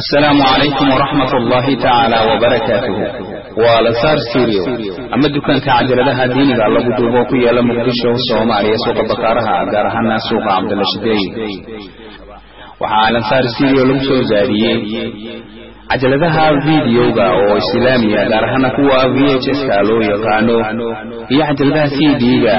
asalaamu calaykum waraxmat ullaahi tacaala wabarakaatuhu waa lasaar studio. Ama dukaanka cajaladaha diiniga lagu duubo ku yaalla muqdisho soomaaliya suuqa bakaaraha gaar ahaana suuqa cabdalla shideey waxaa lansaar studio lagu soo zaadiyey cajaladaha videoga oo islaamiya gaar ahaana kuwa v h s-ka loo yaqaano iyo cajaladaha c d-ga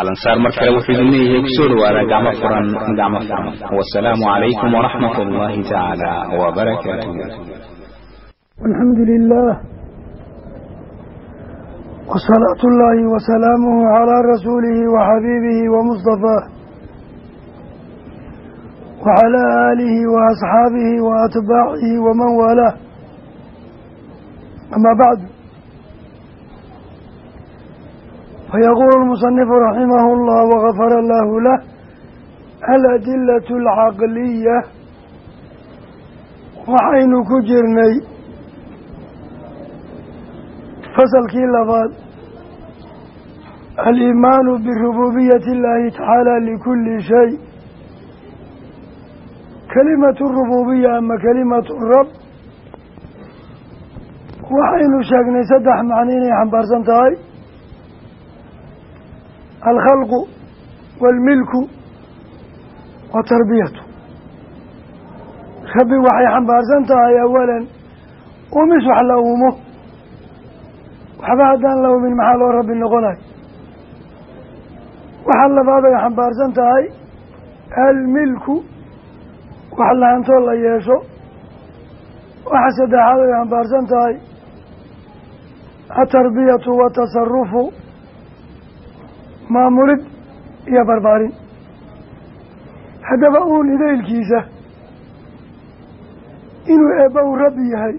alansaar mar kale wuxuu idin leeyahay ku soo dhawaada gacmo furan gacmo furan. Wasalaamu calaykum waraxmat ullaahi tacaala wabarakaatuh alxamdu lilah wasalaatu ullaahi wasalaamuhu calaa rasuulihi waxabiibihi wamustafaah wacalaa aalihi waasxaabihi waatbaacihi waman waalaah ama bacdu fayaquulu lmusanifu raximahu llah wagafara lahu lah aladilatu alcaqliya waxaynu ku jirnay fasalkii labaad aliimaanu birububiyati اllahi tacaala likuli shay kelimatu rububiya ama kelimatu rab waxaynu sheegnay saddex macno inay xambaarsan tahay alkhalqu waalmilku watarbiyatu rabbi waxay xambaarsan tahay awalan umis wax la uumo waxba haddaan la umin maxaa loo rabbi noqonayo waxa labaad ay xambaarsan tahay almilku wax lahantoo la yeesho waxa saddexaad ay xambaarsan tahay atarbiyatu watasarufu maamulid iyo barbaarin. Haddaba uun idaylkiisa inuu eebba uu rabbi yahay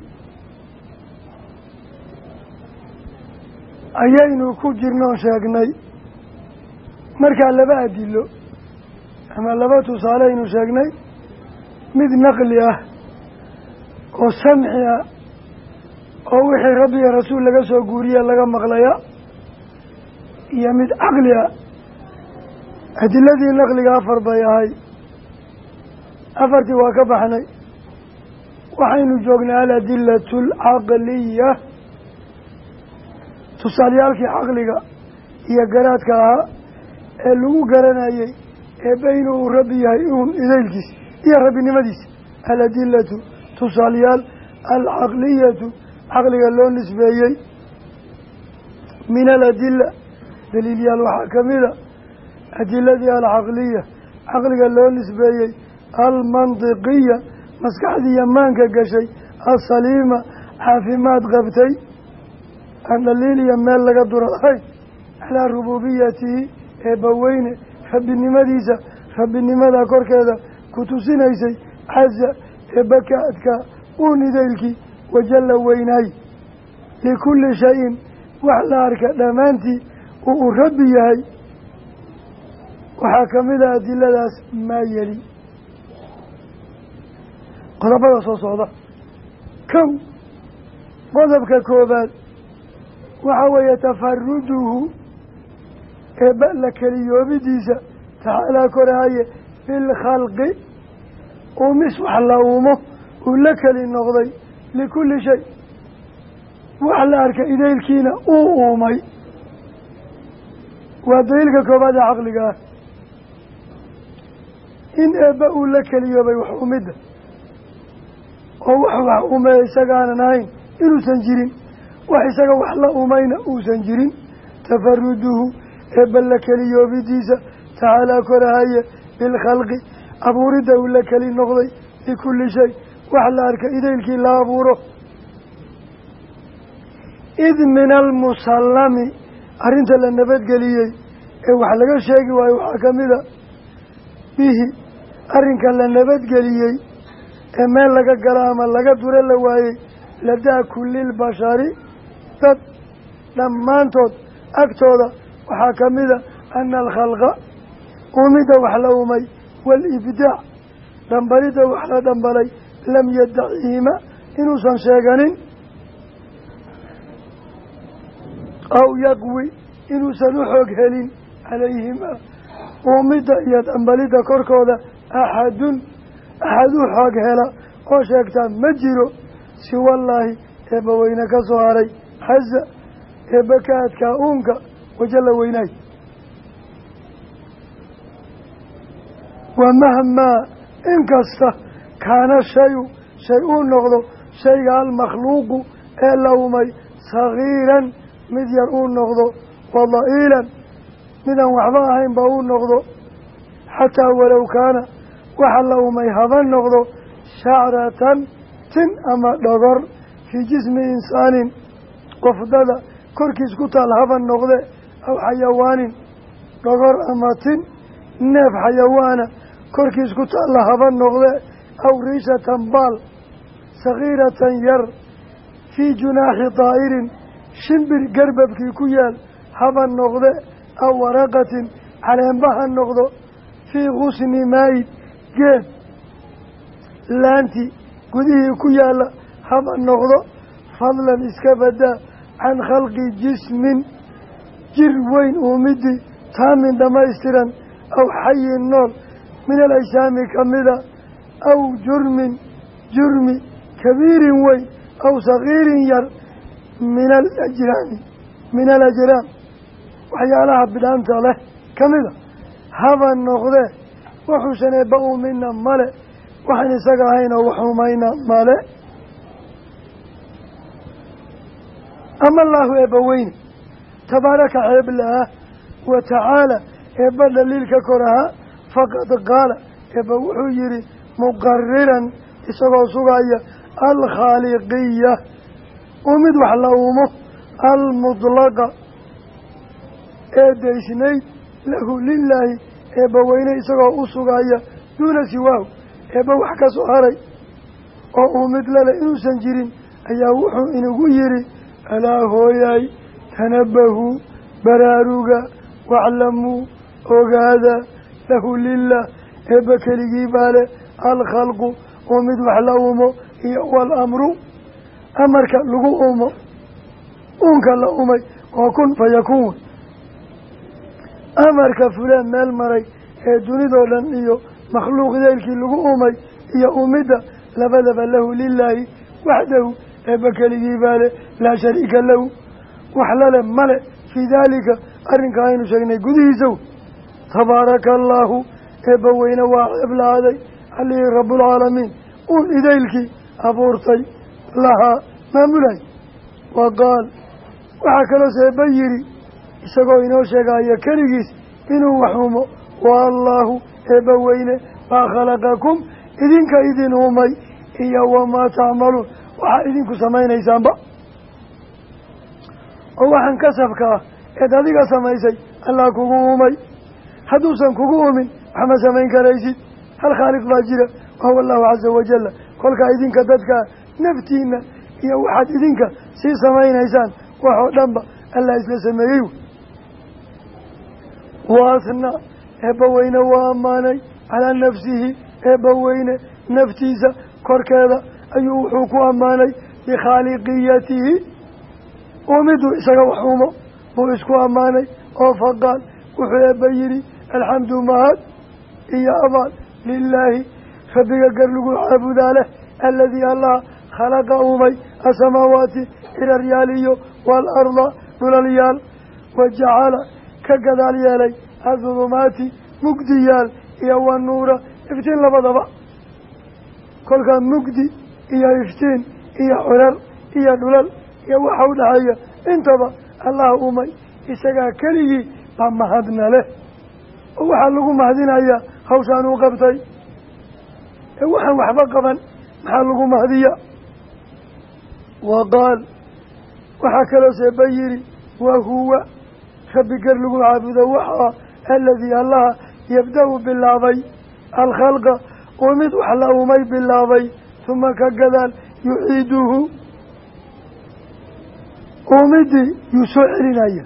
ayaynu ku jirnoon sheegnay. Markaa laba adilo ama laba tusaale aynu sheegnay. Mid naqli ah oo samci ah oo wixii rabbi iyo rasuul laga soo guuriye laga maqlaya iyo mid caqli ah. Adiladii naqliga afar bay ahay afartii waa ka baxnay. Waxaynu joognay aladilatu alcaqliya tusaalyaalkii caqliga iyo garaadka ahaa ee lagu garanayey eebbe inuu rabbi yahay uun idaylkiis iyo rabbinimadiisa aladilatu tusaalayaal alcaqliyatu caqliga loo nisbeeyey. Min aladila daliilyaal waxaa ka mida adiladii alcaqliya. Caqliga loo nisbeeyey almandiqiya maskaxdiiyo maanka gashay asaliima caafimaad qabtay aan dhaliil iyo meel laga dura ahayn calaa rububiyatihi eebbaweyne rabbinimadiisa rabbinimada korkeeda ku tusinaysay caza eebba ka adkaa uu nidaylkii wajalla weynaay likulli shayin wax la arka dhammaantii uu u rabbi yahay waxaa ka mid a adiladaas maa yeli. Qodobada soo socda. Kow qodobka koobaad waxaa weeye tafaruduhu eebba la keliyoobidiisa tacaalaa korahaye bilkhalqi uumis wax la uumo uu la keli noqday likulli shay. Wax la arka idaylkiina uu uumay waa daliilka koobaad ee caqliga ah. In eebba uu la keliyoobay wax umidda oo wax wax umeeya isagaanan ahayn inuusan jirin wax isaga wax la umayna uusan jirin tafaruduhu eebba la keliyoobidiisa tacaalaa korahaye bilkhalqi abuuridda uu la keli noqday likulli shay wax la arka idaylkii la abuuro. Id min almusallami arrinta la nabadgeliyey ee wax laga sheegi waayo waxaa ka mid a bihi arrinka la nabadgeliyey ee meel laga gala ama laga duro la waayey ladaa kulilbashari dad dhammaantood agtooda waxaa ka mida ana alkhalqa uumidda wax la umay waalibdaac dhambalidda wax la dhambalay lam yadaciima inuusan sheeganin aw yaqwi inuusan u xoog helin calayhima. Uumidda iyo dhambalidda korkooda axadun axad u xoog hela. Oo sheegtaa ma jiro siwallaahi eebba weyne ka soo haray. Haza eebba ka adkaa uunka wajalla weynaay. Wamahmaa inkasta kaana shayu shay uu noqdo shayga almakhluuqu ee la umay sagiiran mid yar uu noqdo wada'iilan midaan waxba ahaynba uu noqdo. Xataa walow kaana waxa la umay haba noqdo shacratan tin ama dhogor fii jismi insaanin. Qofdada korkiis ku taal haba noqde aw xayawaanin. Dhogor ama tin neef xayawaana korkiis ku taalla haba noqde aw riishatan baal sagiiratan yar fii junaaxi daa'irin shimbir garbabkii ku yaal haba noqde aw waraqatin caleenba ha noqdo fii gusni maayid geed laanti gudihii ku yaalla haba noqdo fadlan iska badaa can khalqi jismin jir weyn uumidii taamin dhammaystiran aw xayin nool min alaysaami ka mida aw jurmin jurmi kabiirin weyn aw sagiirin yar min alajraami min alajraam waxyaalaha bidhaanta leh ka mida haba noqdee waxuusan eebba uumina male waxaan isaga ahaynoo waxumayna male. Ama allaahu eebba weyne tabaaraka xeeblaah wa tacaala eebba dhaliilka kor ahaa faqad qaala eebba wuxuu yihi muqariran isagoo sugaya alkhaaliqiya umid wax la uumo almudlaqa ee daysnayd lahu lilaahi eebba weyne isagoo u sugaya duuna siwaahu eebba wax ka soo haray oo uumid lale inuusan jirin ayaa wuxuu inagu yihi alaa hooyaay tanabahuu baraaruga waclamuu ogaada lahu lilah eebba keligii baa leh alkhalqu uumid wax la uumo iyo waalamru amarka lagu uumo uunka la umay oo kun fayakuun amarka fulaan meel maray ee dunidoo dhan iyo makhluuq deelkii lagu umay iyo umidda labadaba lahu lilaahi waxdahu eebba keligii baa leh laa shariika lahu. Wax lale male fii daalika arrinka aynu sheegnay gudihiisaw tabaaraka allaahu eebba weyne waa ceblaaday allihii rabbulcaalamiin uun idaylkii abuurtay lahaa maamulay. Wa qaal waxaa kaloo seeba yidhi isagoo inoo sheegaya keligiis inuu waxumo wa allaahu eebba weyne maa khalaqakum idinka idin umay iyo wamaa tacmaluun waxaa idinku samaynaysaanba oo waxaan kasabka ah eed adiga samaysay allah kugu umay. Hadduusan kugu umin waxma samayn karaysid. Hal khaaliq baa jira wahuwa allahu caza wajalla kolkaa idinka dadkaa naftiina iyo waxaad idinka sii samaynaysaan waxoo dhanba allah isla sameeyey waasna eebba weyne waa ammaanay calaa nafsihi eebba weyne naftiisa korkeeda ayuu wuxuu ku ammaanay bikhaaliqiyatihi uumiduu isaga wax umo buu isku ammaanay oo faqaal wuxuu eebba yidhi alxamdu mahad iyo abaal lilaahi rabbiga gar lagu caabudaa leh aladii allah khalaqa uumay asamaawaati iraryaal iyo waalarda dhulalyaal wajacala ka gadaal yeelay adulumaati mugdiyaal iyo wanuura iftiin labadaba kolkaa mugdi iyo iftiin iyo curar iyo dhulal iyo waxa u dhexeeya intaba allah umay isagaa keligii baa mahadna leh oo waxaa lagu mahadinayaa hawshaan uu qabtay ee waxaan waxba qaban maxaa lagu mahdiya wa qaal waxaa kaloo seeba yidhi wa huwa rabbi gar lagu caabudo waxaa aladii allaha yabda-u bilaabay alkhalqa oo mid wax la umay bilaabay huma ka gadaal yuciiduhu. Uumidii yuu soo celinaya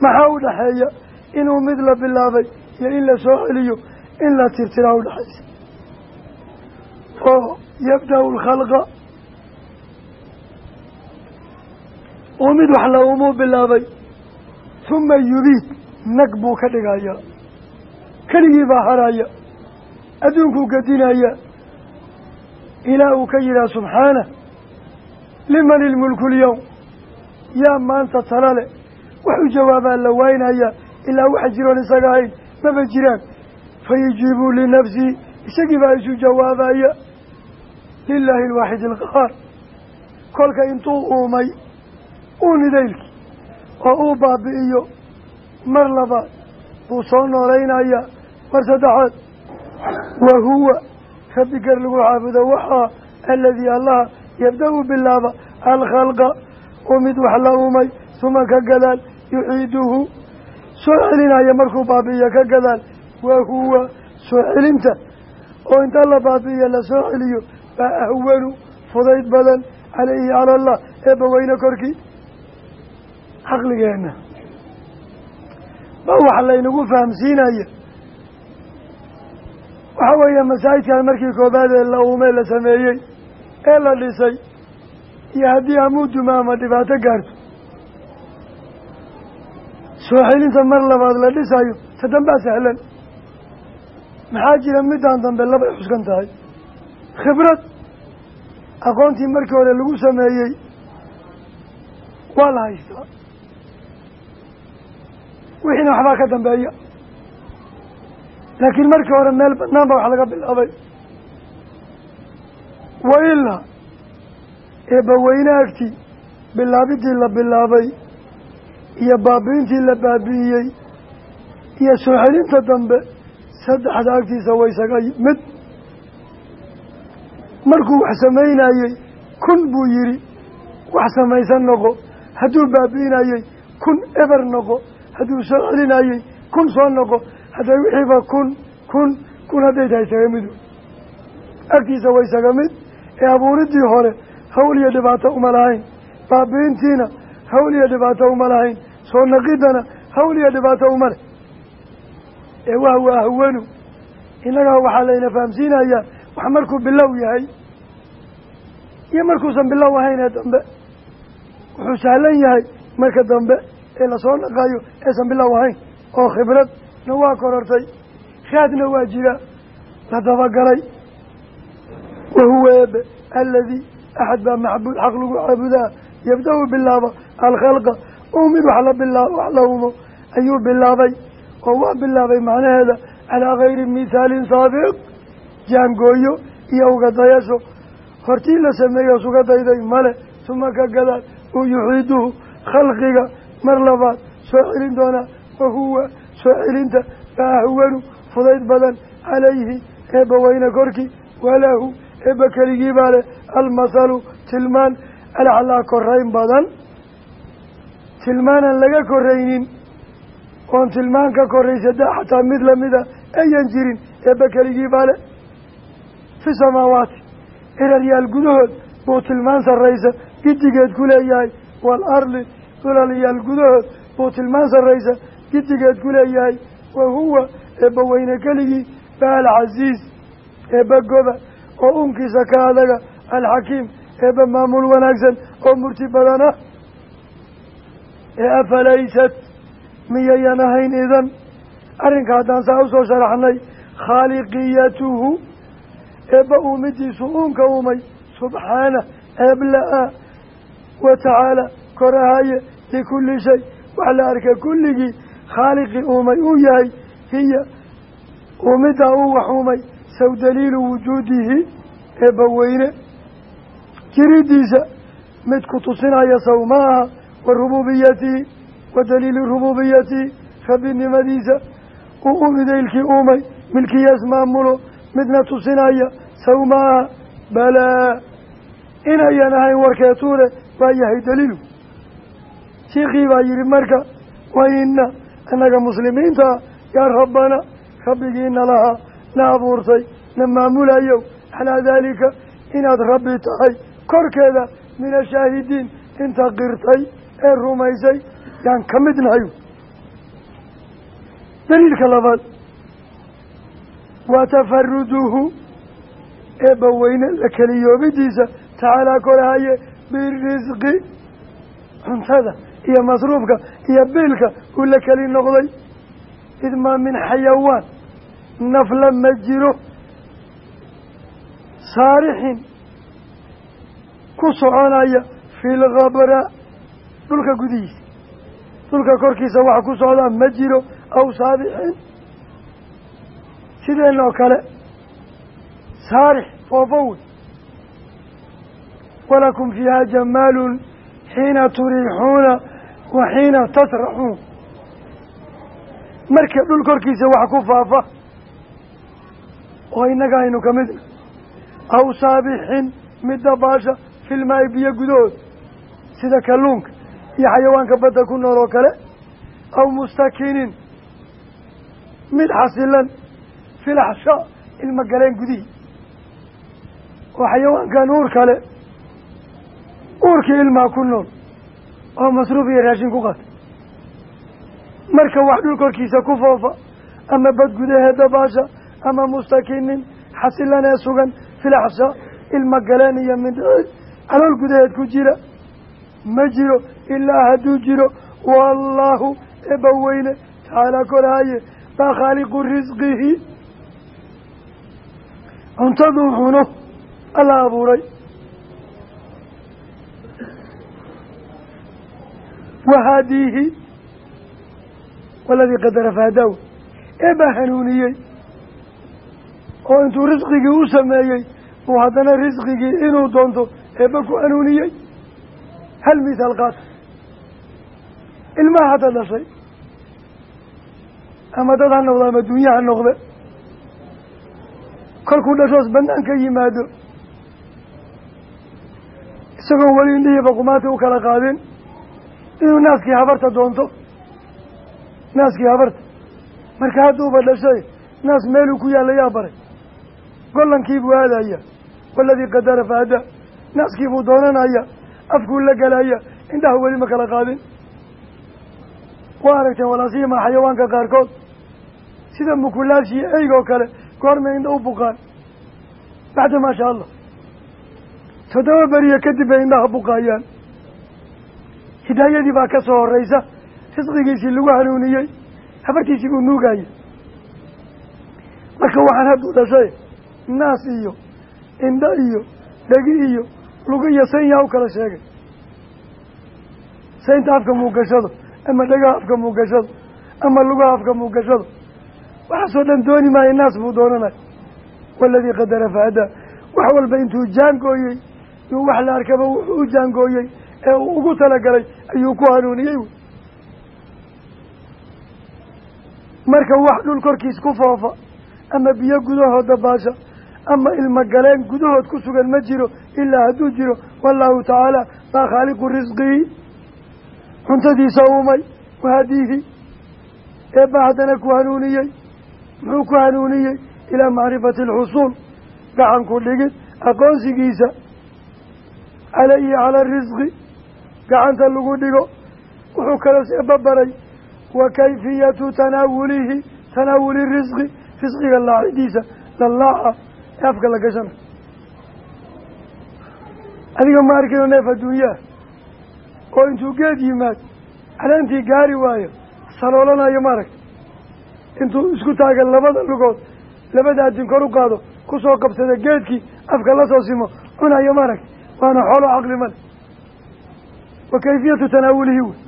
maxaa u dhaxeeya? Inuu mid la bilaabay iyo in la soo celiyo in la tirtiraa u dhaxaysa. Oo yabda-u uu mid wax la umuu bilaabay. Huma yubiid nag buu ka dhigaya keligii baa haraya. Adduunkuu gadinaya. Ilaa uu ka yidhaha subxaanah liman ilmulku lyowm yaa maanta tala leh. Wax u jawaabaa la waynaya ilaa waxa jiroon isaga ahayn maba jiraan. Fayajiibuu linafsihi isagii isu jawaabaya lilaahi alwaaxid alqahaar. Kolka intuu uumay uu nidaylki oo uu baabi'iyo. Mar labaad buu soo noolaynaya. Mar saddexaad wa huwa. Rabbi gar lagu caabudo waxaa aladii allaha yabda-u bilaaba alkhalqa. Uu mid wax la uumay suma ka gadaal yuciiduhu. Soo celinaya markuu baabi'iyo ka gadaal wa huwa. Soo celinta oo inta la baabi'iyo la soo celiyo baa ahwanu fudayd badan calayhi cala allah eebba weyne korkii caqligeenna ba waxa laynagu fahamsiinaya. Waxa weeye masaajidkan markii koobaad ee la uumee la sameeyey ee la dhisay iyo haddii amuuduma ama dhibaato gaarto. Soo celinta mar labaad la dhisayo ta dambaa sahlan. Maxaa jira midaan dambe labay xuskan tahay? Khibrad. Aqoontii markii hore lagu sameeyey waa la haystaa wixiina waxbaa ka dambeeya laakiin markii hore meel banaan ba wax laga bilaabay. Wa ilaa eebbaweyne bilaabidii la bilaabay iyo baabi'intii la baabi'iyey iyo soo celinta dambe saddexda agtiisa waysaga mid. Markuu wax samaynayey kun buu yidhi wax samaysan noqo. Hadduu baabi'inayey kun eber noqo hadduu soo celinayey kun soo noqo hadday wixiiba kun kun kun hadday tahay isaga midu. Agtiisa way isaga mid. Ee abuuridii hore hawl iyo dhibaato uma lahayn. Baabi'intiina hawl iyo dhibaato uma lahayn. Soo naqidana hawl iyo dhibaato uma leh. Ee wahwa ahwanu. Innagaa waxaa layna fahamsiinayaa wax markuu bilow yahay iyo markuusan bilow ahayn ee dambe. Wuxuu sahlan yahay marka dambe ee la soo naqayo eesan bilow ahayn oo khibradna waa korortay raadna waa jira la dabagalay. Wahuwa eebe aladii axad baa macbuud xaq lagu caabudaa yabda-u bilaaba alkhalqa uu mid wax la bilaa wax la umo ayuu bilaabay. Oo waa bilaabay macnaheeda calaa gayri mithaalin saabiq jaangooyo iyo ugadayasho. Hortii la sameeyo suga dayday male suma ka gadaal uu yuxiiduhu khalqiga mar labaad soo celin doonaa wahuwa soo celinta baa ahwanu fudayd badan calayhi eebba weyne korkii walahu eebba keligii baa leh almasalu tilmaan alaclaa korayn badan. Tilmaanan laga koraynin oon tilmaan ka koraysada xataa mid lamida ayan jirin eebba keligii baa leh fi samaawaati eraryaal gudahood buu tilmaan sarraysa gidigeed ku leeyahay waalardi dhulalyaal gudahood buu tilmaan sarraysa gidigeed ku leeyahay wa huwa eebba weyne keligii ba alcasiiz eebba goba oo unkiisa ka adaga alxakiim eebba maamul wanaagsan oo murti badan ah ee afalaysat miyayan ahayn idan arrinka haddaan saa u soo sharaxnay khaaliqiyatuhu eebba uumidiisu uunka uumay subxaana eebla-a wa tacaala korahaye likulli shay. Wax la arka kulligii khaaliqii uumay uu yahay hiya uumiddaa uu wax uumay. Saw daliilu wujuudihi eebba weyne. Jiridiisa mid ku tusinaya saw ma aha wa rububiyatihi wa daliili rububiyatihi rabbinimadiisa. Uu umidaylkii uumay milkiyaas maamulo midna tusinaya saw balaa inayan ahayn warkeetuule waa yahay daliilu shiikii baa yihi marka wa ina annaga muslimiinta ah yaa rabbana rabbigiina lahaa na abuurtay na maamulayow calaa daalika inaad rabbi tahay korkeeda min ashaahidiin inta qirtay ee rumaysay yaan ka mid nahay daliilka labaad waa tafaruduhu eebbaweyne la keliyoobidiisa tacaalaa korahaye birisqi cuntada iyo masruufka iyo biilka uu la keli noqday. Idmaa min xayawaan nafla ma jiro. Saarixin ku soconaya fi lkhabra dhulka gudihiisa. Dhulka korkiisa waxa ku socdaa ma jiro aw saabixin sideen oo kale saarix foofo wey walakum fiiha jamaalun xiina turiixuuna wa xiina tasraxuun marka dhul korkiisa wax ku faafa oo innaga aynu ka midna aw saabixin mid dabaasha filmaayi biyo gudahood sida kalluunka iyo xayawaanka badda ku nool oo kale aw mustakinin mid xasilan filaxshaa ilma galeen gudihii oo xayawaankan uur kale uurkii ilmaa ku nool oo masruuf iyo raashin ku qaata marka wax dhul korkiisa ku foofa ama bad gudahee dabaasha ama mustakinin xasilan ee sugan filaxshaa ilma galeen iyo mindhicid calool gudaheed ku jira ma jiro ilaa hadduu jiro wallaahu eba weyne tacaalaa koraaye baa khaaliqu risqihi cuntaduu cuno alla abuuray wahaadiihi waladii qadara fahdaaw eebaa hanuuniyey oo intuu risqigii u sameeyey uu haddana risqigii inuu doonto eebba ku hanuuniyey hal misaal qaata ilmaha hadda dhashay ama dad ha noqdo ama dunya ha noqde kolkuu dhashoos banaan ka yimaado isagoo weli indhihii baqumaati u qaadin inuu naaskii habarta doonto. Naaskii habarta. Marka hadduuba dhashay naas meeluu ku yaalla yaa baray gollankiibuu aadaya. Waladii qadara faada. Naaskiibuu doonanaya. Afkuu la gelaya indhaha weli ma kala qaadin. Waa aragteen walaasiyamaa xayawaanka qaarkood. Sida mukulaashii eygoo kale goormay indha u buqaan. Bacda maa shaa allah toddoba beriya kadib bay indhaha buqaayaan hidaayadii baa ka soo horeysa risqigiisii lagu hanuuniyey habartiisii buu nuugaya marka waxaan hadduu dhashay naas iyo indho iyo dhegi iyo lugu iyo sayn yaa u kala sheegay. Saynta afka muugashado ama dhegaha afka muugashado ama lugaha afka muugashado waxaasoo dhan dooni maayo naas buu doonanay. Waladii qadara fahadaa wax walba intuu jaangooyey yuu wax la arkaba wuxuu u jaangooyey ee uu ugu talagalay ayuu ku hanuuniyey. Wy marka wax dhul korkiis ku foofa ama biyo gudahood dabaasha ama ilmo galeen gudahood ku sugan ma jiro ilaa hadduu jiro wallaahu tacaala baa khaaliqu risqihi cuntadiisa uumay wahadiihi eebba haddana ku hanuuniyey muxuu ku hanuuniyey? Ilaa macrifati alxusuul gacan ku dhigid aqoonsigiisa calayhi cala risqi gacanta lagu dhigo wuxuu kaloo seeba baray wa kayfiyatu tanaawulihi tanaawuli risqi risqiga laacidiisa lalaaca ee afka la gashana. Adiga ma arkino neef adduunyaha oo intuu geed yimaad caleentii gaari waayo saloolanayo ma aragta intuu isku taaga labada lugood labada adin kor u qaado ku soo qabsada geedkii afka la soo simo cunayo ma aragta waana xoolo caqli male wa kayfiyatu tanaawulihi wey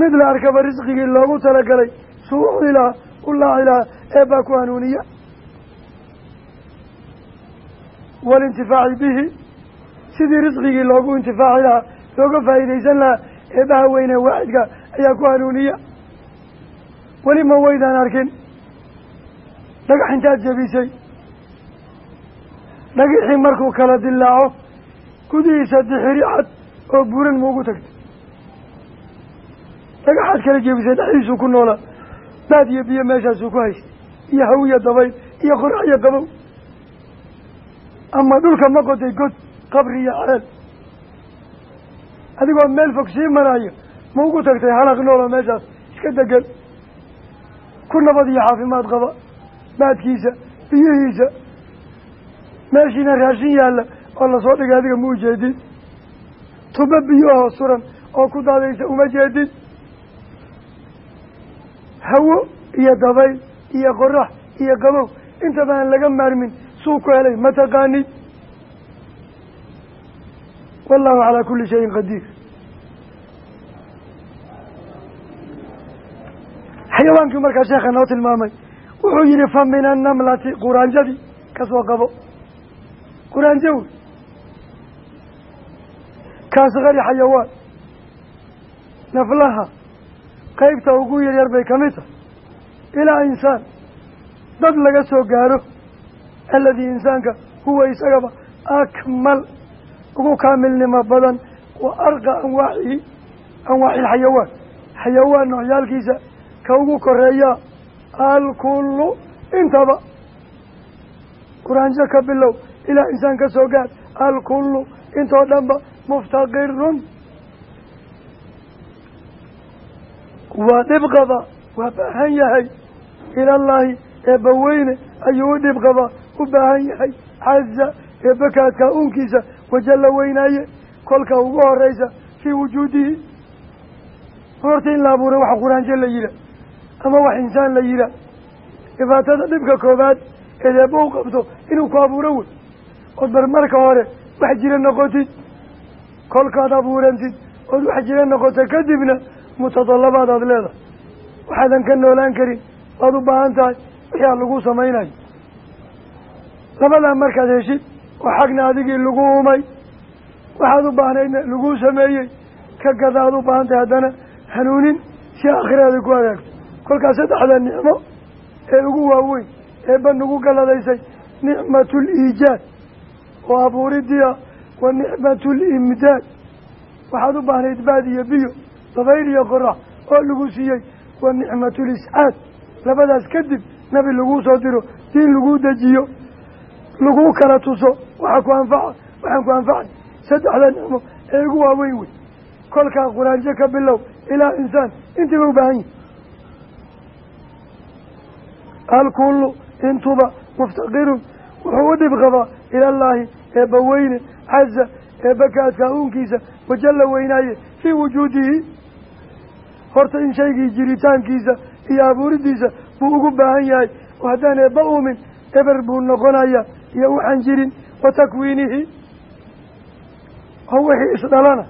mid la arkaba risqigii loogu talagalay suu u cuni lahaa u laaci lahaa eebbaa ku hanuuniya waalintifaaci bihi sidii risqigii loogu intifaaci lahaa looga faa'iidaysan lahaa eebbaha weyne waaxidka ayaa ku hanuuniya weli ma waydaan arkin dhagax intaad jebisay dhagixii markuu kala dilaaco gudihiisa dixiri oo buuran muugu tagtay dhagaxaad kala jebisay dhexdiisuu ku noolaa baad iyo biyo meeshaasuu ku haystay iyo hawiya dabayl iyo qorax iyo qabow. Ama dhulka ma qoday god qabri iyo ceel adigoo meel fog sii maraayo ma ugu tagtay halaq nooloo meeshaas iska degan ku nabad iyo caafimaad qaba. Baadkiisa biyihiisa meeshiina raashin yaalla oo la soo dhigay adiga ma ujeedid tuba biyahoo suran oo ku daadaysa uma jeedid hawo iyo dabayl iyo qorax iyo qabow intaba aan laga maarmin suu ku helay ma taqaanid? Wallahu calaa kulli shayin qadiir. Xayawaankii markaa sheekha noo tilmaamay wuxuu yihi fa min annamlati quraanjadii ka soo qabo quraanjo kaasqari xayawaan. Naflaha qeybta ugu yaryar bay ka mid tahay. Ilaa insaan dad laga soo gaaro aladii insaanka huwa isagaba akmal ugu kaamilnimo badan wa arqa anwaacihi anwaaci ilxayawaan xayawaan. Noocyaalkiisa ka ugu koreeyaa alkullu intaba. Quraanjo ka bilow ilaa insaan ka soo gaar alkullu intoo dhanba muftaqirun waa dhib qaba waa baahan yahay ilallaahi eebbaweyne ayuu u dhib qabaa u baahan yahay caza eebbakaadkaa uunkiisa wajalla weynaaye kolka ugu horeysa fii wujuudihi horta in la abuuray waxa quraanjo la yihaa ama wax insaan la yihaa dhibaatada dhibka koobaad eed eebba u qabto inuu ku abuuro wey ood bar marka hore wax jira noqotid kolkaad abuurantid ood wax jira noqoto kadibna mutadallabaad aada leedahay. Waxaadan ka noolaan karin waad u baahan tahay wixii aad lagu samaynayo. Labadaa markaad heshid oo xagna adigii lagu umay waxaad u baahnaydna laguu sameeyey ka gada aad u baahan tahay haddana hanuunin si aakhiraada ku hagaagto kolkaas saddexda nicmo ee ugu waaweyn eebba nagu galadaysay nicmatu liijaad oo abuuridiia wa nicmatu limdaad. Waxaad u baahnayd baad iyo biyo dabayl iyo qorax oo lagu siiyey wa nicmatu liscaad. Labadaas kadib nabi laguu soo diro diin laguu dejiyo laguu kala tuso. Waxaa ku anfaca waxaan ku anfacay saddexda nicmo ee ugu waaweyn wey. Kolkaa quraanjo ka bilow ilaa insaan. Intiiba u yihi alkullu intuba muftaqirun wuxuu u qabaa ilallaahi eebba weyne caza eebba kaadkaa uunkiisa wajalla weynaaye fii wujuudihi. Horta in shaygii jiritaankiisa iyo abuuridiisa buu ugu baahan yahay. Oo haddaan eebba uumin eber buu noqonayaa iyo waxaan jirin wa takwiinihi. Oo wixii isdhalana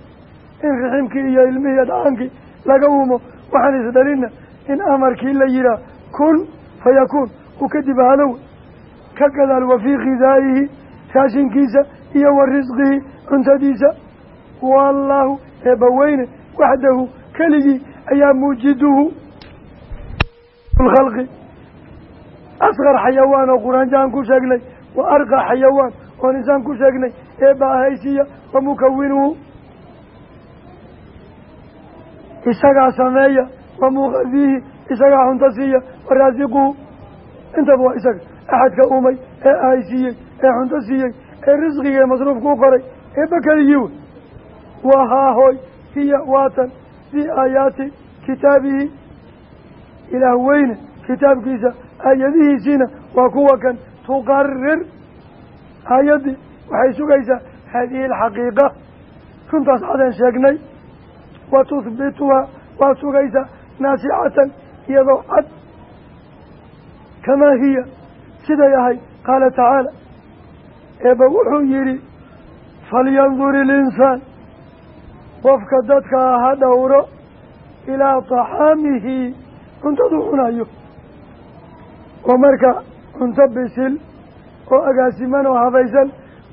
in riximkii iyo ilmihii dhacaankii laga uumo waxaan isdhalinna in amarkii la yihaah kun fayakuun uu kadib ahadow ka gadaal wa fii khidaa'ihi raashinkiisa iyo wa risqihi cuntadiisa. Wallaahu eebbaweyne waxdahu keligii ayaa muujiduhu. Lkhalqi asqar xayawaan oo quraanjo aan ku sheegnay wa arqa xayawaan oon insaan ku sheegnay eebba ahaysiya wa mukawinuhu. Isagaa sameeya wa muqadiihi isagaa cunto siiya wa intaba waa isaga axadka umay ee ahaysiiyey ee cunto siiyey ee risqiga ee masruufka u qoray eebba keligii wey wa haahoy hiya waatan fii aayaati kitaabihi. Ilaah weyne kitaabkiisa aayadihiisiina waa kuwa kan tuqarir. Aayaddii waxay sugaysaa haadihi alxaqiiqa. Runtaas cadeen sheegnay. Wa tuhbituhaa waa sugaysaa naasicatan iyadoo cad. Kamaa hiya siday ahay qaala tacaala eeba wuxuu yidhi falyandur ilinsaan qofka dadka ha dhowro ilaa taxaamihi cuntadu cunayo oo marka cunto bisil oo agaasiman oo habaysan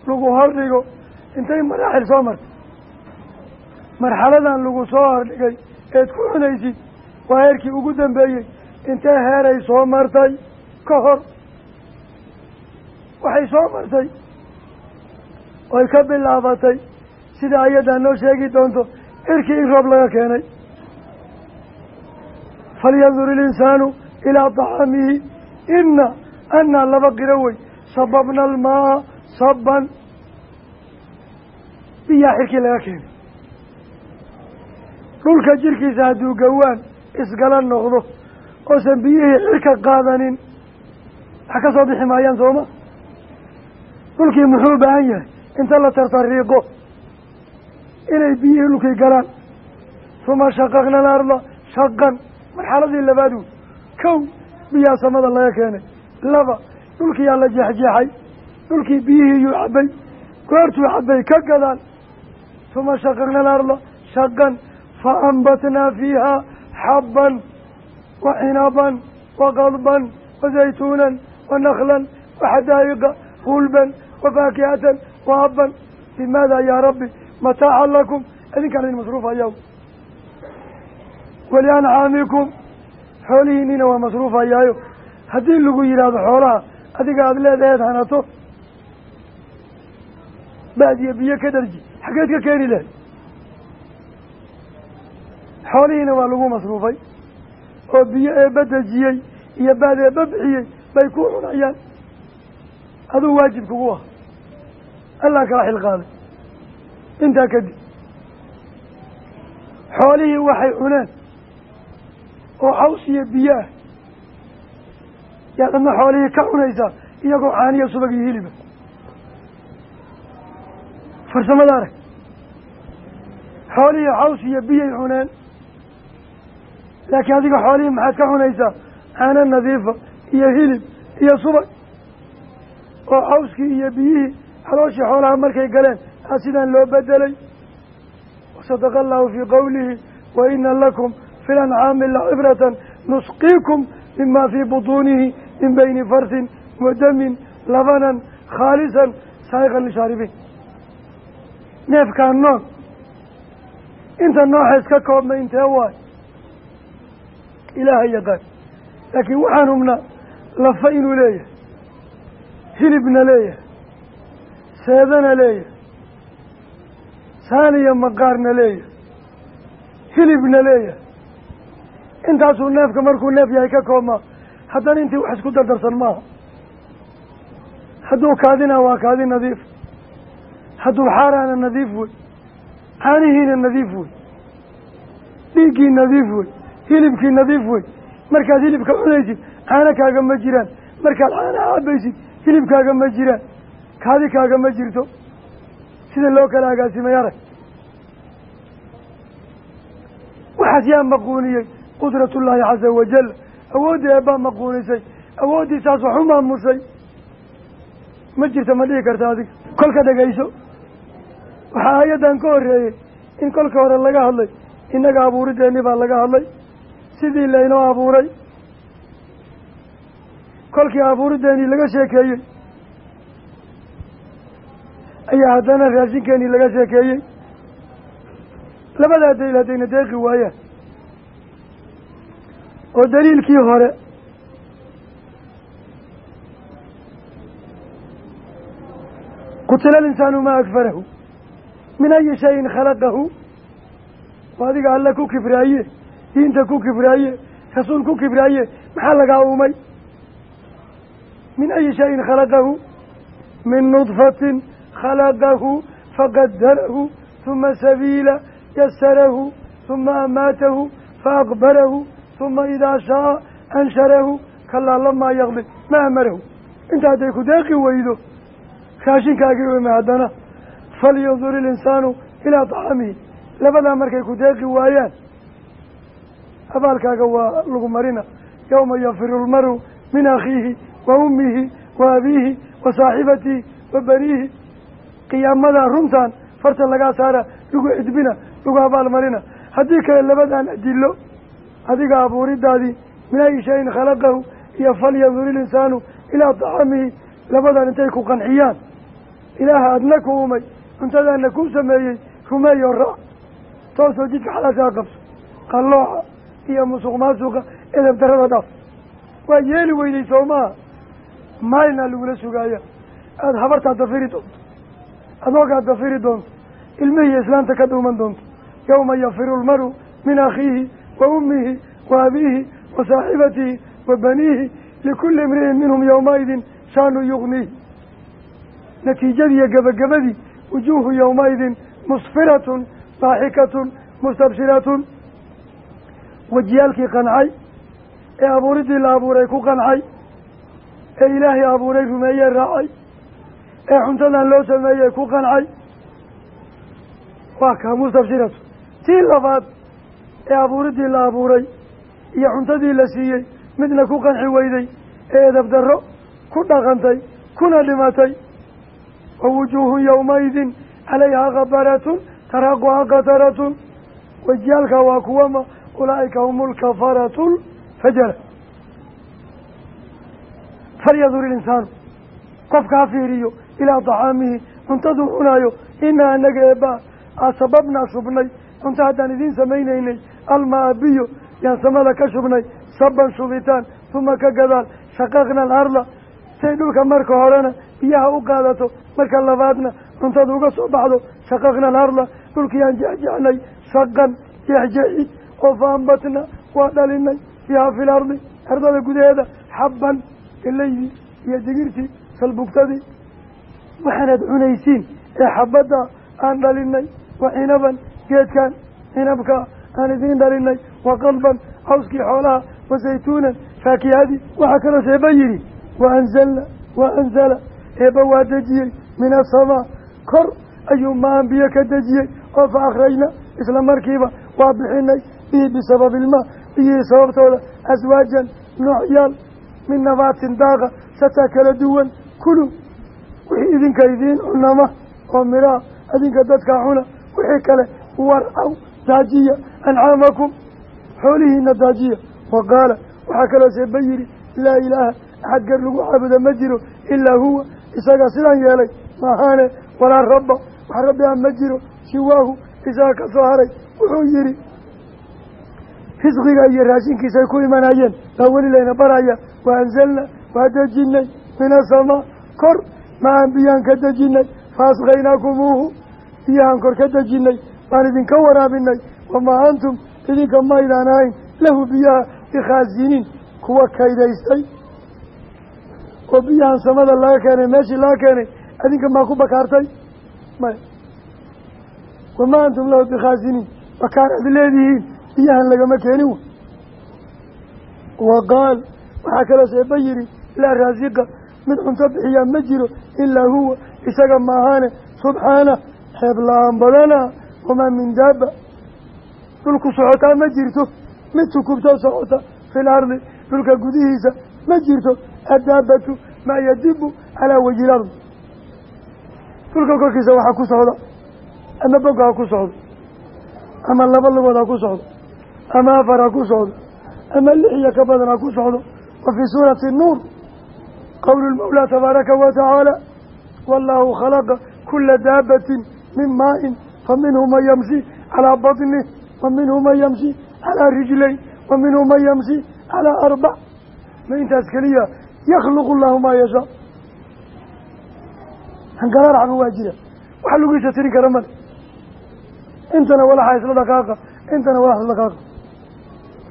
lagu hordhigo intay maraaxil soo martay. Marxaladan lagu soo hordhigay eed ku cunaysid waa heerkii ugu dambeeyey. Intee heeray soo martay? Ka hor. Waxay soo martay oy ka bilaabatay. Sida ayaddaa noo sheegi doonto irkii in roob laga keenay. Falyandur ilinsaanu ilaa taxaamihi ina anaa laba qiro wey. Sababna almaa saban biyaa xirkii laga keenay. Dhulka jirkiisa hadduu gawaan isgala noqdo oosan biyihii cirka qaadanin wax ka soo bixi maayaan sooma dhulkii muxuu baahan yahay inta la tartariiqo inay biyihii dhulkii galaan. Uma shaqaqna alarda shaqan. Marxaladii labaad wey kow biyaa samada laga keenay? Laba dhulkiyaa la jeexjeexay. Dhulkii biyihii yuu cabbay goortuu cabbay ka gadaan. Uma shaqaqna alarda shaqan. Fa ambatnaa fiiha xabban wa cinaban wa qadban wa zaytuunan wa naklan wa xadaa'iqa gulban wa faakihatan wa abban limaada yaa rabbi mataacan lakum idinkaan idin masruufayaa waliancaamikum xoolihiinina waa masruufayaayo haddii lagu yidhaahdo xoolaha adiga aada leedaheed hanato baadiyo biyo ka dharji xaggeed ka keeni lahay xoolihiina waa lagu masruufay oo biyo eebba dejiyey iyo baad eebba bixiyey bay ku cunayaan aduu waajib kugu ah allah kaa xilqaaday intaa kadib xoolihii waxay cuneen oo caws iyo biyo ah yaad adna xoolihii ka cunaysaa iyagoo caaniya subag iyo hiliba farsamada arag xoolihii caws iyo biyay cuneen laakiin adiga xoolihii maxaad ka cunaysaa caano nadiifa iyo hilib iyo subag oo cawskii iyo biyihii xalooshii xoolaha markay galeen aa sidaan loo bedelay wasadaqa allahu fii qowlihi wa ina lakum fi lancaami lacibratan nusqiikum mima fii butuunihi min bayni farsin wa damin labanan khaalisan saa'iqan lishaaribiin. Neefkaan nool inta nooxees ka koobna intee waay? Ilaaha yaqaan. Laakiin waxaan hubnaa lafa inuu leeyahay hilibna leeyahay seedana leeyahay. Saaniya maqaarna leeyahay. Hilibna leeyahay. Intaasuu neefka markuu neef yahay ka koobmaa haddana intii wax isku dardarsan maaha. Hadduu kaadina waa kaadi nadiif. Hadduu xaaraana nadiif wey. Caanihiina nadiif wey. Dhiiggii nadiif wey. Hilibkii nadiif wey. Markaad hilibka cunaysid caano kaaga jiraan. Markaad caanaha cabaysid hilibkaaga jiraan kaadi kaaga ma jirto. Sida loo kala agaasimay arag waxaas yaa maquuniyey qudratullaahi caza wajal awooddii eebbaa maquunisay. Awooddiisaas wax u maamusay ma jirta ma dhihi karta adiga. Kolka dhegayso waxaa ayaddan ka horreeyey in kolka hore laga hadlay innaga abuurideenni baa laga hadlay. Sidii laynoo abuuray. Kolkii abuurideennii laga sheekeeyey ayaa haddana raashinkeennii laga sheekeeyey. Labadaa daliil haddayna deeqi waayaan. Oo daliilkii hore qutila alinsaanu maa akfarahu min ayi shayin khalaqahu oo adiga alle ku kibraaye diinta ku kibraaye rasuul ku kibraaye maxaa lagaa uumay? Min ayi shayin khalaqahu min nudfatin khalaqahu faqadarahu huma sabiila yasarahu huma amaatahu faaqbarahu huma idaa shaaa ansharahu kalaa lamaa yaqdi ma amarahu inta hadday ku deeqi weydo raashinkaagii weme haddana falyandur ilinsaanu ilaa tacaamihi labadaa markay ku deeqi waayaan abaalkaaga waa lagu marina yawma yafiru lmaru min akhiihi wa ummihi wa abiihi wa saaxibatihi wa baniihi qiyaamadaa runtaan farta lagaa saara lagu cidbina lagu abaal marina haddii kale labadaan adilo adiga abuuridaadii min ayi shayin khalaqahu iyo falyandur ilinsaanu ilaa tacaamihi labadan intay ku qanciyaan. Ilaaha adna ku umay cuntadaana kuu sameeyey rumeeyo ra- toosoo jidka xalaashaa qabso. Qallooca iyo musuq maasuqa edeb darada dhaaf waa yeeli weyday soo maaha maalinaa lagula sugaaya aada habartaad dafiri doonto adoogaad dafiri doonto. Ilmihii islaanta ka dhuuman doonto. Yawma yafiru lmaru min akhiihi wa ummihi wa abiihi wa saaxibatihi wa baniihi likulli imri'in minhum yowmaidin shaanu yugniih natiijadiiyo gebagabadii wujuuhu yowmaidin musfiratun daaxikatun mustabshiratun. Wejiyaalkii qancay ee abuuriddii la abuuray ku qancay ee ilaahay abuuray rumeeyey raacay ee cuntadan loo sameeyey ku qancay. Waa kaa mustabshiratu tii labaad ee abuuriddii la abuuray iyo cuntadii la siiyey midna ku qanci weyday ee edab darro ku dhaqantay kuna dhimatay. Wa wujuuhun yowmaidin calayhaa kabaratun taraquhaa qataratun. Wejiyaalka waa kuwama ulaa'ika hum lkafaratu lfajara falyadur ilinsaanu qofka ha fiiriyo ilaa tacaamihi cuntaduu cunaayo. Inaa anaga eebaa asababnaa shubnay. Cunto haddaan idiin samaynaynay almaa biyo yaan samada ka shubnay saban shubitaan uma ka gadaal shaqaqna alarda say dhulka marka horena biyaha u qaadato marka labaadna cuntada uga soo baxdo shaqaqna alarda dhulkiyaan jexjexnay shaqan jeexjeexid oo faambatna waa dhalinay. Fiiha fi lardi ardada gudaheeda xabban ilaydii iyo digirtii salbugtadii waxaanaad cunaysiin ee xabadda aan dhalinay wa cinaban geedkan cinabka aan idiin dhalinay wa qalban cawskii xoolaha wa saytuunan faakihadii waxaa kaloo eeba yidhi wa anzalna wa anzala. Eeba waa dejiyey min asamaa kor ayuu maan biyo ka dejiyey oo fa akhrajna isla markiiba waa bixinay bihi bisababi ilmaa biyihii sababtooda aswaajan noocyaal min nabaatin daaqa sataa kala duwan kulu wixii idinka idiin cunama oo miraa idinka dadkaa cuna wixii kale warcaw daajiya ancaamakum xoolihiina daajiya. Wa qaala waxaa kaloo seeba yidhi laa ilaaha axad gar lagu caabuda ma jiro ilaa huwa isaga sidaan yeelay maahaane walaa rabba wax rabbi ah ma jiro siwaahu isaga ka soo haray. Wuxuu yidhi risqiga iyo raashinkiisay ku imanayeen baa weli layna baraya wa anzalna waa dejinay min asamaa kor maan biyaan ka dejinay fa asqaynaakumuuhu biyahaan kor ka dejinay baan idinka waraabinay wamaa antum idinka maydaan ahayn. Lahu biyaha bikhaasiniin kuwa kaydaystay. Oo biyahan samada laga keenay meeshii laga keenay adinka maa ku bakaartay? Maya wamaa antum lahu bikhaasiniin bakaar ad leedihiin biyahan lagama keenin. Wa wa qaal waxaa kaloo seeba yidhi laa raasiqa mid cunto bixiyaa ma jiro ilaa huwa isaga maahaane subxaana xeeb badana wamaa min daaba dhulku socotaa ma jirto mid tukubtoo socota fil ardi dhulka gudihiisa ma jirto addaabatu maa yadibu calaa wajhi ilardi dhulka korkiisa waxaa ku socda ama boga ha ku socdo ama laba lugood ha ku socdo ama afar ha ku socdo ama lix iyo ka badan ha ku socdo wa fii suurati nuur qowlu lmawlaa tabaaraka wa tacaala wallaahu khalaqa kula daabatin min maa-in fa minhu man yamshi calaa batnih wa minhu man yamshi calaa rijlayn wa minhu man yamshi calaa arbac ma intaas keliya yakhluqu llahu maa yashaa hangalaraxba waa jira wax lagiisa tirin kara male intana walaxa isla dhaqaaqa intana walax isla dhaqaaqa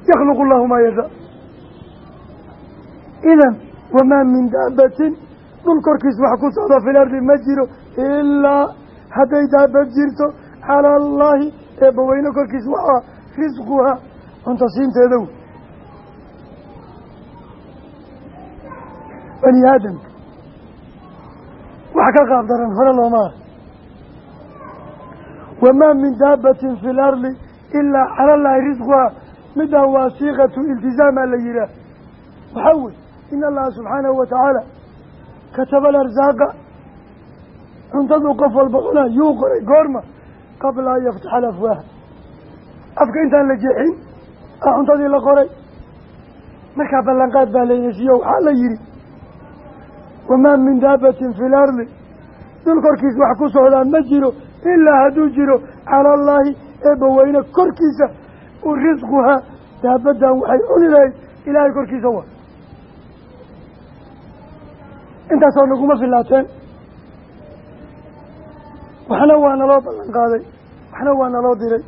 yakhluqu llahu maa yashaa idan wamaa min daabatin dhul korkiis wax ku socdo fil ardi ma jiro ilaa hadday daabad jirto. Cala allaahi eebbaweyne korkiis waxaa risquhaa cunto siinteeda wey bani aadamka wax ka qaab daran hore looma arag wamaa min daabatin fi lardi ilaa cala allaahi risquhaa midaan waa siiqatu iltizaamaa la yihaah waxaa in allaha subxaanahu wa tacaala kataba alarsaaqa cuntaduu qof walba cunaa yuu qoray goorma qabla an yaftaxa alafwaaha afka intaan la jeexin a cuntadii la qoray markaa ballanqaad baa laynasiiyo waxaa la yidhi wamaa min daabatin fi lardi dhul korkiis wax ku socdaa ma jiro ilaa hadduu jiro cala allaahi eebbaweyne korkiisa u risquhaa daabaddan waxay cuni ilaahay korkiisa waa intaasoo naguma filaateen. Waxna waa naloo ballan qaaday waxna waa naloo diray.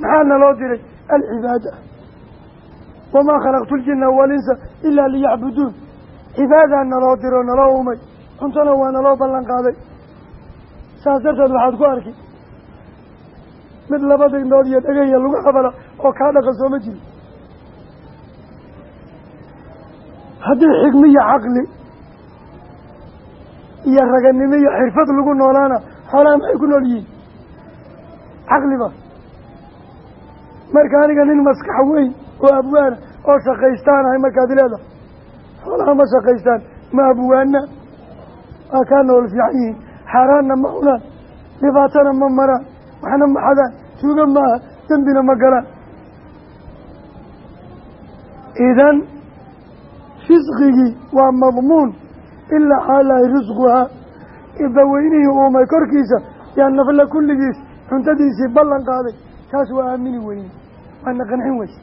Maxaa naloo diray? Alcibaada. Wamaa khalaqtu ljina walinsa ilaa liyacbuduun cibaadaa naloo diro naloo umay. Cuntona waa naloo ballan qaaday. Saas darteed waxaad ku arki mid labada indhood iyo dhegaya lagu xabala oo kaa dhaqan sooma jiro haddii xigmiyo caqli iyo raganimo iyo xirfad lagu noolaana xoolaha maxay ku nool yihiin? Caqliba. Marka aniga nin maskax weyn oo abwaana oo shaqaystaanahay markaad leedahay xoolaha ma shaqaystaan ma abwaana waa kaa nool fiican yihiin. Xaaraanna ma cunaan dhibaatana ma maraan waxna ma xadaan tuuga maaha dembina ma galaan. Idan risqigii waa madmuun ilaa xaalahay risquhaa ibaweynihii uumay korkiisa yaa nafla kulligiis cuntadiisii ballan qaaday taas waa aamini weyne waana qancin weyse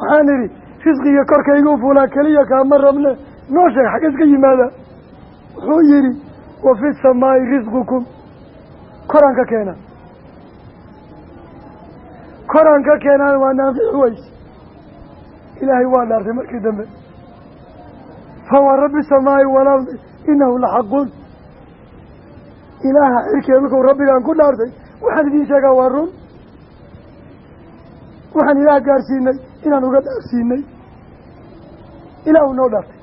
waxaan idhi risqiga korkaygu fulaa keliya kaama rabne noo sheeg xaggees ka yimaada wuxuu yidhi wa fi samaa'i risqukum koraan ka keena koraan ka keenaan waa naafici weyse ilaahay waa dhaartay markii dambe fawa rabbi samaa'i walardi inahu laxaqun ilaaha cirkee dhulkuu rabbigaan ku dhaartay waxaan idiin sheegaa waa run waxaan ilaah gaarsiinay inaan uga dhaarsiinay ilaah uu noo dhaartay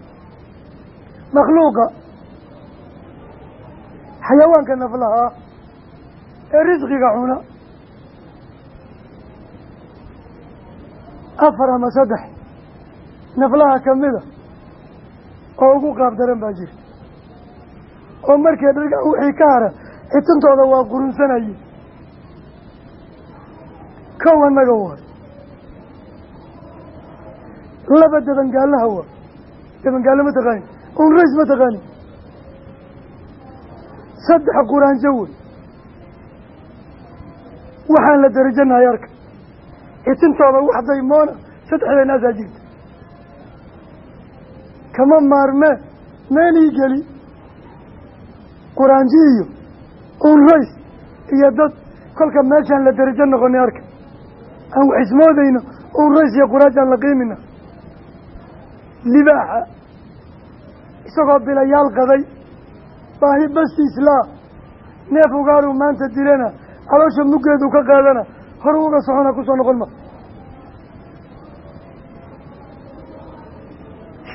makhluuqa xayawaanka naflahaa ee risqiga cuna afar ama saddex naflaha kamida oo ugu qaab daran baa jirta. Oo markii dharga wixii ka hara xitintooda waa qurunsanaye kow annaga waay laba dabangaalaha waa dabangaalo ma taqaani. Un rays ma taqaani. Saddex quraanjo wey waxaan la darajanahay arka. Xitintooda wax daymoona saddexdeenaasaa jirta kama maarmee meelii geli quraanji iyo un rays iyo dad kolka meeshaan la darajo noqonay arka aan wax ismoodayno un rays iyo quraanj aan la qiimina libaaxa isagoo bilayaal qaday baahi bastiislaa neef ugaaruu maanta dilana caloosha muggeedu ka qaadana horu uga socona ku soo noqon ma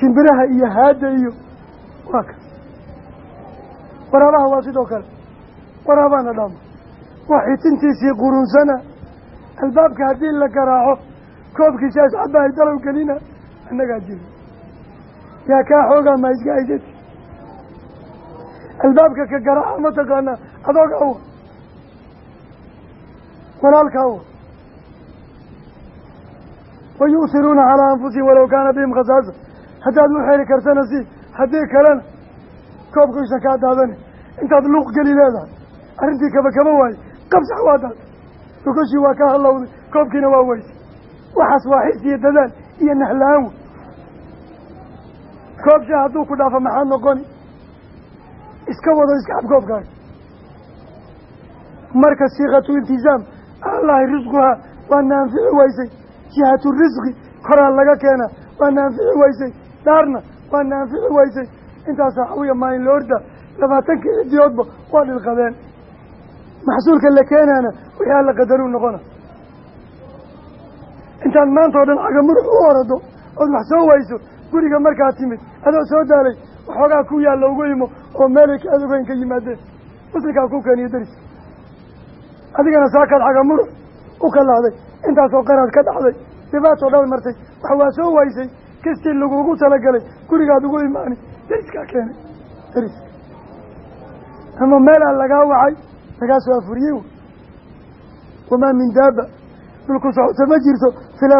shimbiraha iyo haadda iyo waa ka. Waraabaha waa sidoo kale. Waraabaana dhaama waa xitintiisii qurunsana albaabka haddii la garaaco koobkiisa asxabba ay dalow gelina annagaa jira yaa kaa xoogaa ma iska haysati albaabka ka garaaca ma taqaanaa adooga awa walaalka awa wa yu'siruuna calaa anfusihim walow kaana bihim khasaasa haddaad u xeli kartana si haddii kalena koobkiisa kaa daadani intaad luuq geli leedahay. Arrintii kaba kaba waaye. Qabsax waa daatay rugashii waa ka hallowday koobkiina waa weysay waxaas waa xis iyo dadaal iyo naxla-aan wey koob shaa hadduu ku dhaafo maxaa noqoni iska wado iska xab koobkaaga marka siikatu iltizaam allahi risquhaa waa naanfici weysay. Jihatu risqi koraa laga keena waa naanfici weysay dhaarna waa naanfici weysay. Intaasaa xawiya maalin loorda labaatankii cidiyoodba waa dhilqadeen maxsuulka la keenaana wixii alla qadaruu noqona. Intaad maanta oo dhan cagamurux u orado ood wax soo wayso guriga markaad timid adoo soo daalay waxoogaa ku yaalla ugu imo oo meelay ka adogeyn ka yimaadeen. Muslikaa ku keeniyo dariska adigana saakaad cagamurux u kalahday intaasoo qaraad ka dhaxday dhibaatoo dhal martay wax waa soo waysay kastii lagugu talagalay. Gurigaad ugu imaani. Dariskaa keenay. Dariska. Ama meelaa lagaa wacay lagaa soo afuriyey wamaa min daaba. Dhulku socota ma jirto fil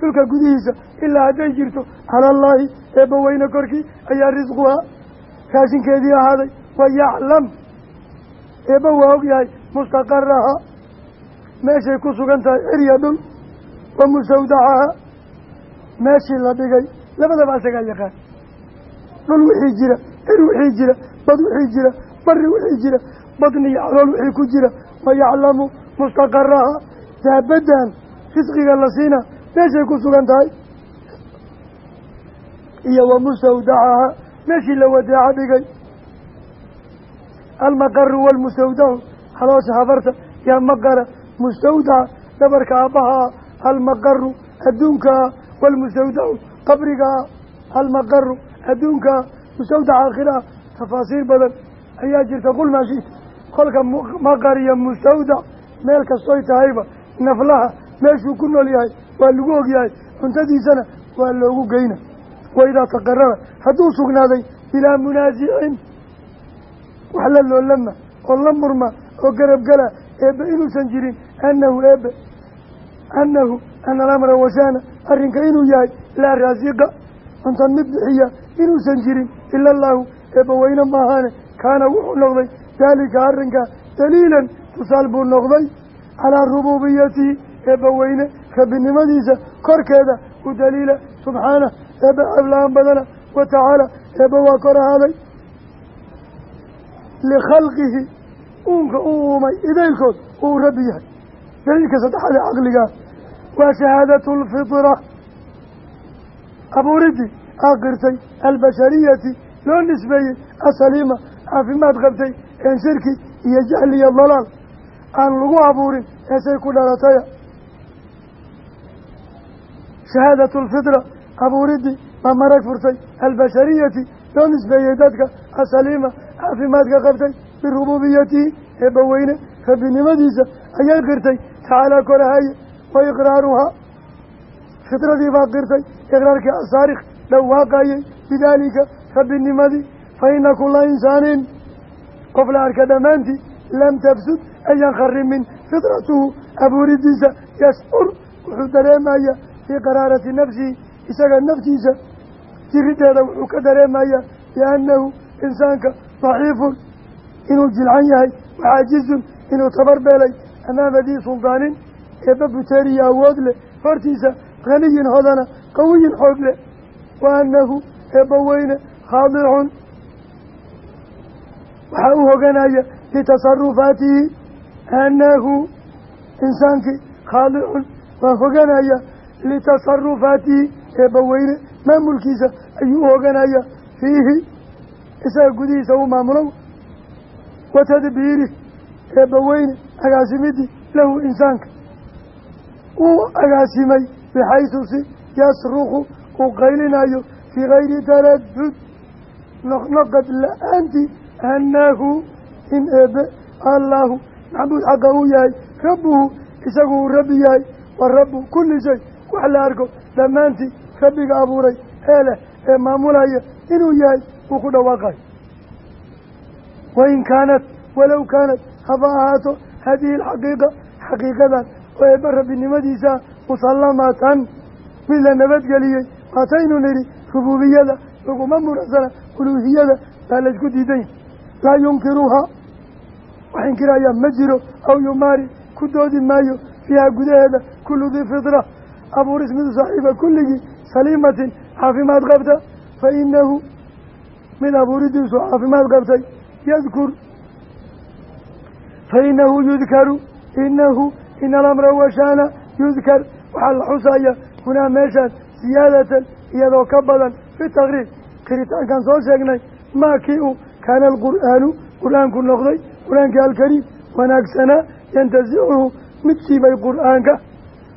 dhulka gudihiisa ilaa hadday jirto. Cala allaahi eebbaweyne korkii ayaa risquhaa raashinkeedii ahaaday wa yaclam. Eebba waa og yahay mustaqaraha meeshay ku sugan tahay cirya dhul. Wa musawdacaha meeshii la dhigay labadaba asagaa yaqaan. Dhul wixii jira cir wixii jira bad wixii jira bari wixii jira badni iyo calool wixii ku jira. Wa yaclamu mustaqaraha daabadan risqiga la siina meeshay ku sugan tahay. Iyo wa mustawdacaha meeshii la wadeeco dhigay. Almaqaru waalmustawdacu haloosha habarta yaa maqara mustawdaca dhabarka aabbahaa almaqaru adduunkaa waalmustawdacu qabrigaa almaqaru adduunkaa mustawdaca aakhiraha tafaasiir badan ayaa jirta qul maa shita kolka maqar iyo mustawdac meel kastoy tahayba naflaha meeshuu ku nool yahay waa lagu ogyahay cuntadiisana waa loogu geyna waidaa taqarara hadduu sugnaaday bilaa munaasicin wax la loolama oo la murma oo garabgala eebbe inuusan jirin annahu eebbe annahu ana alamra washaana arrinka inuu yahay laa raasiqa cunta mid bixiya inuusan jirin ila allaahu eebba weyne maahaane kaana wuxuu noqday daalika arrinka daliilan tusaal buu noqday calaa rubuubiyatihi eebba weyne rabbinimadiisa korkeeda u daliila subxaanah eebba ceebla-aan badana wa tacaala eebba waa kor ahaaday likhalqihi uunka u uumay idaylkood uu rabbi yahay daliilka saddexaad ee caqligaa waa shahaadatu lfitra. Abuuridii aqirtay albashariyati loo nisbeeyey asaliima caafimaad qabtay een shirki iyo jahli iyo dalaal aan lagu abuurin eesay ku dhalataya. Shahaadatu lfitra abuuridii baa marag furtay. Albashariyati loo nisbeeyey dadka asaliima caafimaadka qabtay birububiyatihi eebbaweyne rabbinimadiisa ayay qirtay tacaalaa korahaye wa iqraaruhaa fitradii baa qirtay iqraarkii asaarikh dhawaaqayey bidaalika rabbinimadii fa ina kula insaanin. Qof la arka dhammaantii lam tafsud ayan kharimin fitratuhu abuuridiisa yashcur wuxuu dareemayaa fii qaraarati nafsihi isaga naftiisa. Jiriddeeda wuxuu ka dareemayaa biannahu insaanka daciifun. Inuu jilcan yahay waxaajizun inuu tabar beelay amaama dii suldaanin eebba buteeriya awood leh hortiisa haniyin hodana qawiyin xoog leh wa annahu eebba weyne khaadicun waxaa u hoganaya litasarufaatihi annahu insaankii khaadicun waa hoganaya litasarufaatihi eebba weyne maamulkiisa ayuu u hoganaya fiihi isaga gudihiisa u maamulo wa tadbiirih eebba weyne agaasimidii lahu insaanka uu agaasimay bixaysu si yasruku uu qaylinayo fii gayri taradud noqnoqad la'aantii annahu in eebe allaahu maxbuud xaqa uu yahay rabbuhu isagu uu rabbi yahay wa rabbu kulli shay wax la arko dhammaantii rabbiga abuuray ee leh ee maamulaya inuu yahay uu ku dhawaaqayo wain kaanat walow kaanat haba ahaato hadihi alxaqiiqa xaqiiqadan oo rabbinimadiisa musallamatan mid la nabadgeliyey waataynu nidhi rubuubiyada laguma muransana uluuhiyada baa laysku diidan yahay laa yunkiruhaa wax inkirayaa ma jiro aw yumaari ku doodi maayo fiiha gudaheeda kullu dii fitra abuuris mid saaxiiba kulligii saliimatin caafimaad qabta fa inahu mid abuuridiisu caafimaad qabtay yadkur fa inahu yudkaru inahu ina alamra washaana yudkar waxaa la xusaya hunaa meeshaan siyaadatan iyadoo ka badan fi taqriib. Qiritaankaan soo sheegnay maa kii u kaana alqur'aanu qur'aanku noqday qur'aankii alkariim wanaagsanaa yantasicuhu mid siibay qur'aanka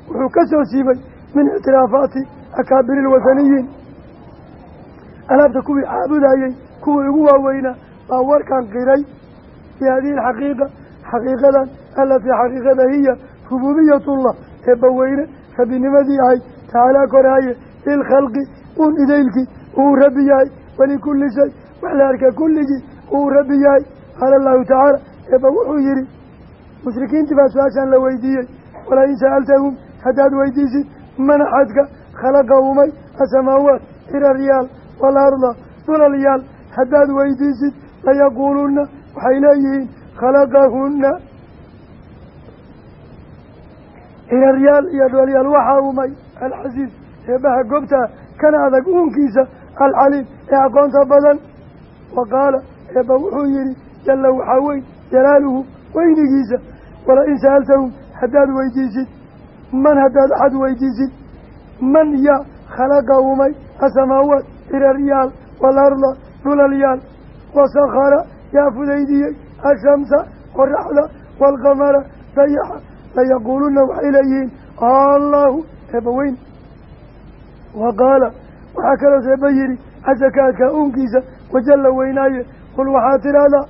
wuxuu ka soo siibay min ictiraafaati akaabiri ilwasaniyiin alaabta kuwii caabudayey kuwii ugu waaweynaa baa warkan qiray fii hadihi alxaqiiqa xaqiiqadan alatii xaqiiqada hiya rububiyatullah eebbaweyne rabbinimadii ahay tacaalaa koraaye lilkhalqi uun idaylkii uu rabbi yahay walikulli shay wax la arka kulligii uu rabbi yahay qaala allahu tacaala eebba wuxuu yihi mushrikiintii baa su'aashaan la weydiiyey walaa in sa'altahum haddaad weydiisid man axadka khalaqa umay asamaawaat iraryaal waalarda dulalyaal haddaad weydiisid layaquulunna waxay leeyihiin khalaqahunna iraryaal iyo dhoolyaal waxaa umay alxasiis eebbaha gobtaa kana adag uunkiisa alcaliim ee aqoonta badan wa qaala eebba wuxuu yihi jalla waxaa weyn jalaaluhu weynigiisa wala in sa'altahum haddaad weydiisid man haddaad axad weydiisid man ya khalaqa umay asamaawaat iraryaal waalarda dhulalyaal wasakhara yaa fudaydiyey ashamsa qoraxda waalqamara dayaxa layaquuluna waxay leeyihiin allahu eebba weyn wa qaala waxaa kaloo eebba yidhi casakaadka uunkiisa wajalla weynaaye qul waxaad tidhaahdaa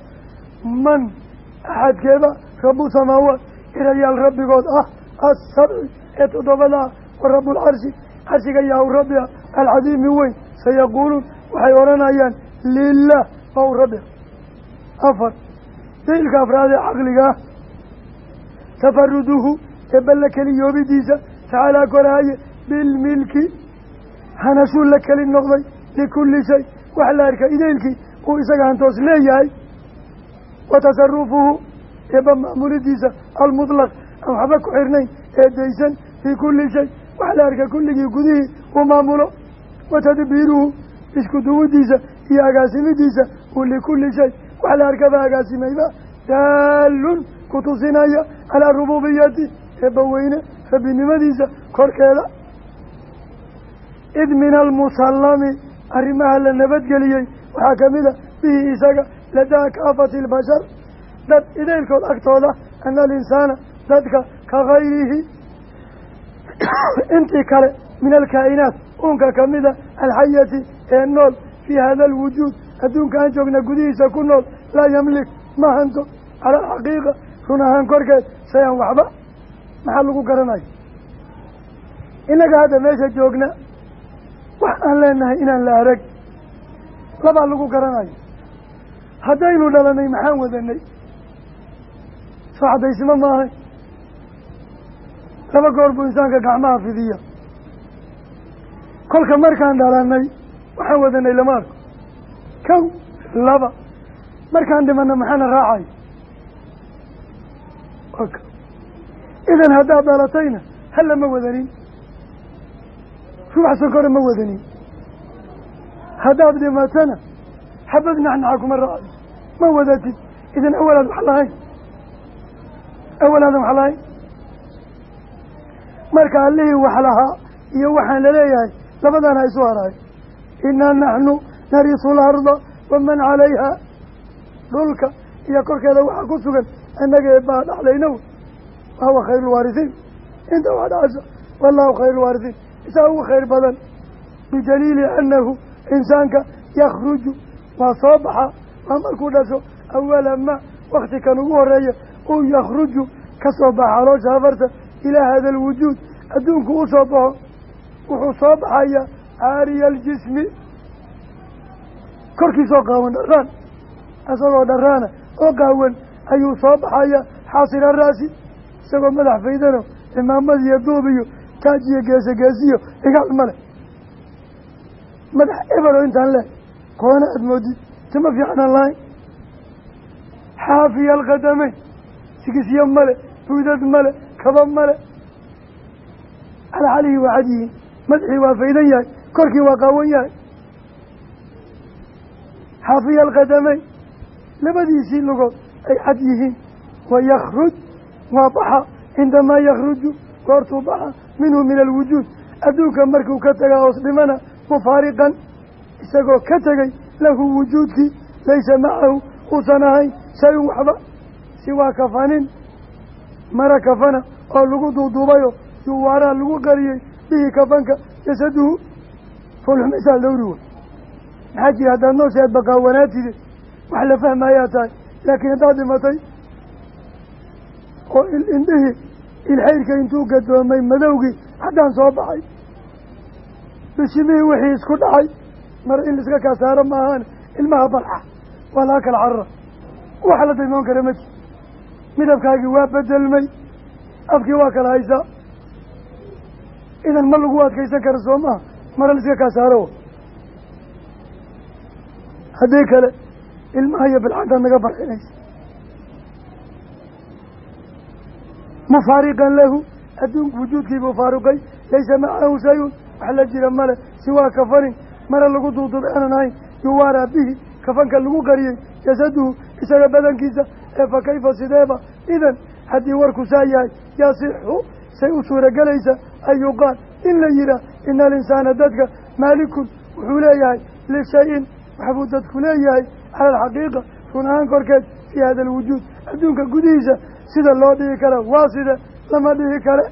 man axadkeeda rabu samaawaat irayaal rabbigood ah assabci ee toddobada ah wa rabuulcarshi carshiga yahu rabbi ah alcadiimi weyn sayaquuluun waxay odhanayaan lilah u rabbi afar daliilka afraad ee tafaruduhu eebba la keli yoobidiisa tacaalaa koraaye bilmilki hanashuu la keli noqday likulli shay wax la arka idaylkii uu isaga hantoos leeyahay wa tasarufuhu eebba maamulidiisa almutlaq aan waxba ku xirnayn ee daysan fii kulli shay wax la arka kulligii gudihii uu maamulo wa tadbiiruhu isku duwidiisa iyo agaasimidiisa uu likulli shay wax la arkaba agaasimayba daalun ku tusinaya calaa rububiyati eebba weyne rabbinimadiisa korkeeda. Id min almusallami arrimaha la nabadgeliyey waxaa ka mid a bihi isaga ladaa kaafati albashar dad idaylkood agtooda ana alinsaana dadka ka gayrihi intii kale min alkaa'inaat uunka kamida alxayati ee nool fii hada alwujuud adduunka aan joogna gudihiisa ku nool laa yamlik ma hanto cala alxaqiiqa run ahaan korkeed shay-an waxba maxaa lagu garanayo innaga hadda meesha joogna wax aan leenahay inaan la arag labaa lagu garanayo haddaynu dhalanay maxaan wadanay? Soo cadaysimo maahay laba goor buu insaanka gacmaha fidiya kolka markaan dhalanay waxaan wadanay lama arko. Kow laba. Markaan dhimana maxaana raacayo waka idan haddaad dhalatayna halla ma wadanin. Ruux sankore ma wadanin. Haddaad dhimatana xabad naxnaxa kuma raacayo ma wadatid idan awalaad wax lahayn. Awalaadan wax lahayn. Marka allihii wax lahaa iyo waxaan la leeyahay labadana isu haraayo inaa naxnu narisu larda waman calayha. Dhulka iyo korkeeda waxaa ku sugan annaga eebbaa dhaxlaynow wahuwa khayru lwaarisiin inta wax dhacasha wallahu khayru lwaarisiin isaa ugu khayr badan bidaliili annahu insaanka yakhruju waa soo baxa waa markuu dhasho awala ma wakti kan ugu horreeya uu yakhruju ka soo baxa caloosha hafarta ilaa hada alwujuud adduunku u soo baxo wuxuu soo baxaya caariya aljismi korkiisoo qaawan dharaan isagoo dharaana oo qaawan ayuu soo baxaya xaasira raasi isagoo madax faydano cimaamad iyo duub iyo taaj iyo geese geesiyo igaal male madax ebero intaan leh qoona aada moodid tima fiicnaan lahayn. Xaafiya alkhadameyn sigisyo male buudad male kaba male calxalihii waa cad yihiin madaxii waa faydan yahay korkii waa qaawan yahay. Xaafiya alkhadameyn labadiisii lugood ay cad yihiin. Wayakhruj waa baxa. Cindamaa yakhruju goortuu baxa. Minhu min alwujuud adduunka markuu ka tagaa hoos dhimana mufaariqan isagoo ka tegay lahu wujuudkii laysa macahu uusan ahayn shay-un waxba. Siwaa kafanin mara kafana oo lagu duuduubayo yuwaaraa lagu qariyey bihi kafanka jasaduhu fulxumisaal dhowri wey maxaa jira haddaad noosha aad baqaawanaatide wax la fahmayaa tahay laakiin haddaad dhimatay oo indhihii ilxayrka intuu gadoomay madowgii haddaan soo baxay. Bishimihii wixii isku dhacay mar in laiska kaa saaro ma ahaan ilmaha balxa waa laga kala carara. Waxa la daymoon kara ma jir midabkaagii waa bedelmay afkii waa kala haysaa idan ma lagu adkaysan kara soo mara laiska kaa saaro. Haddii kale ilmaha iyo bilxantaad naga barxinaysa mufaariqan lahu adduunku wujuudkiibuu faaruqay laysa macahu shay-un wax la jira male siwaa kafanin mara lagu duuduubay aanan ahayn yuwaaraa bihi kafanka lagu qariyey jasaduhu isaga badankiisa ee fa kayfa sideeba idan haddii warku saa yahay yasixu say u suuragelaysa an yuqaal in la yihaah ina alinsaana dadka maalikun wuxuu leeyahay lishay-in waxbuu dadku leeyahay cala alxaqiiqa run ahaan korkeed fii hada alwujuud adduunka gudihiisa sida loo dhigi kara waa sida lama dhihi kale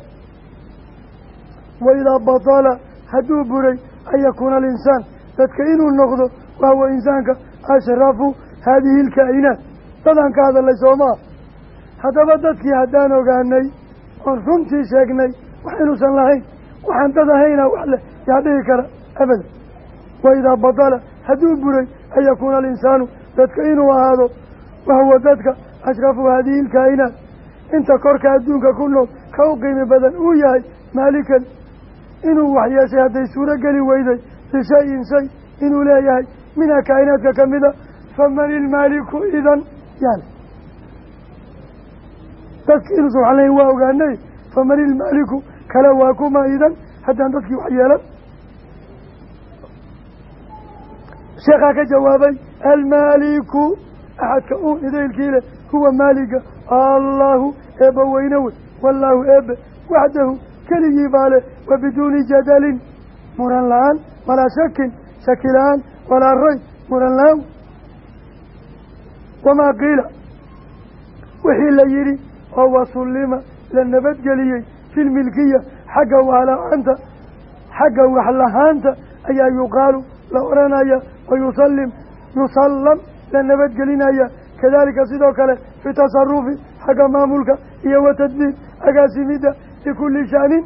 waidaa batala hadduu buray an yakuuna alinsaan. Dadka inuu noqdo wahuwa insaanka ashrafu haadihi ilkaa'inaat dadaan ka hadalnay soomaa haddaba dadkii haddaan ogaanay oon runtii sheegnay wax inuusan lahayn waxaan dad ahayna wax leh yaa dhihi kara abada waidaa batala hadduu buray an yakuuna alinsaanu dadka inuu ahaado wahuwa dadka ashrafu haadihi ilkaa'inaat inta korka adduunka ku nool ka u qiimi badan uu yahay maalikan inuu waxyeeshay hadday suuro geli weyday lishayin shay inuu leeyahay minha kaa'inaadka ka mida faman ilmaaliku idan yaale dadki inuusan waxan lahayn waa ogaanay faman ilmaaliku kale waa kuma idan haddaan dadkii wax sheekhaa ka jawaabay almaaliku. Axadka uun idaylkii leh huwa maaliga allahu eebba weyne wey wallaahu eebe waxdahu keligii baa leh wa biduuni jadalin. Muran la'aan walaa shakin shaki la'aan walaa ray muran la'aan. Wamaa qiila wixii la yidhi oo wasullima la nabadgeliyey fi lmilkiya xagga waala-aanta xagga waxlahaanta ayaa yuqaalu la odhanaya wayusallim yusallam la nabadgelinaya kadalika sidoo kale fi tasarufi xagga maamulka iyo wa tadbiir agaasimidda likulli sha'nin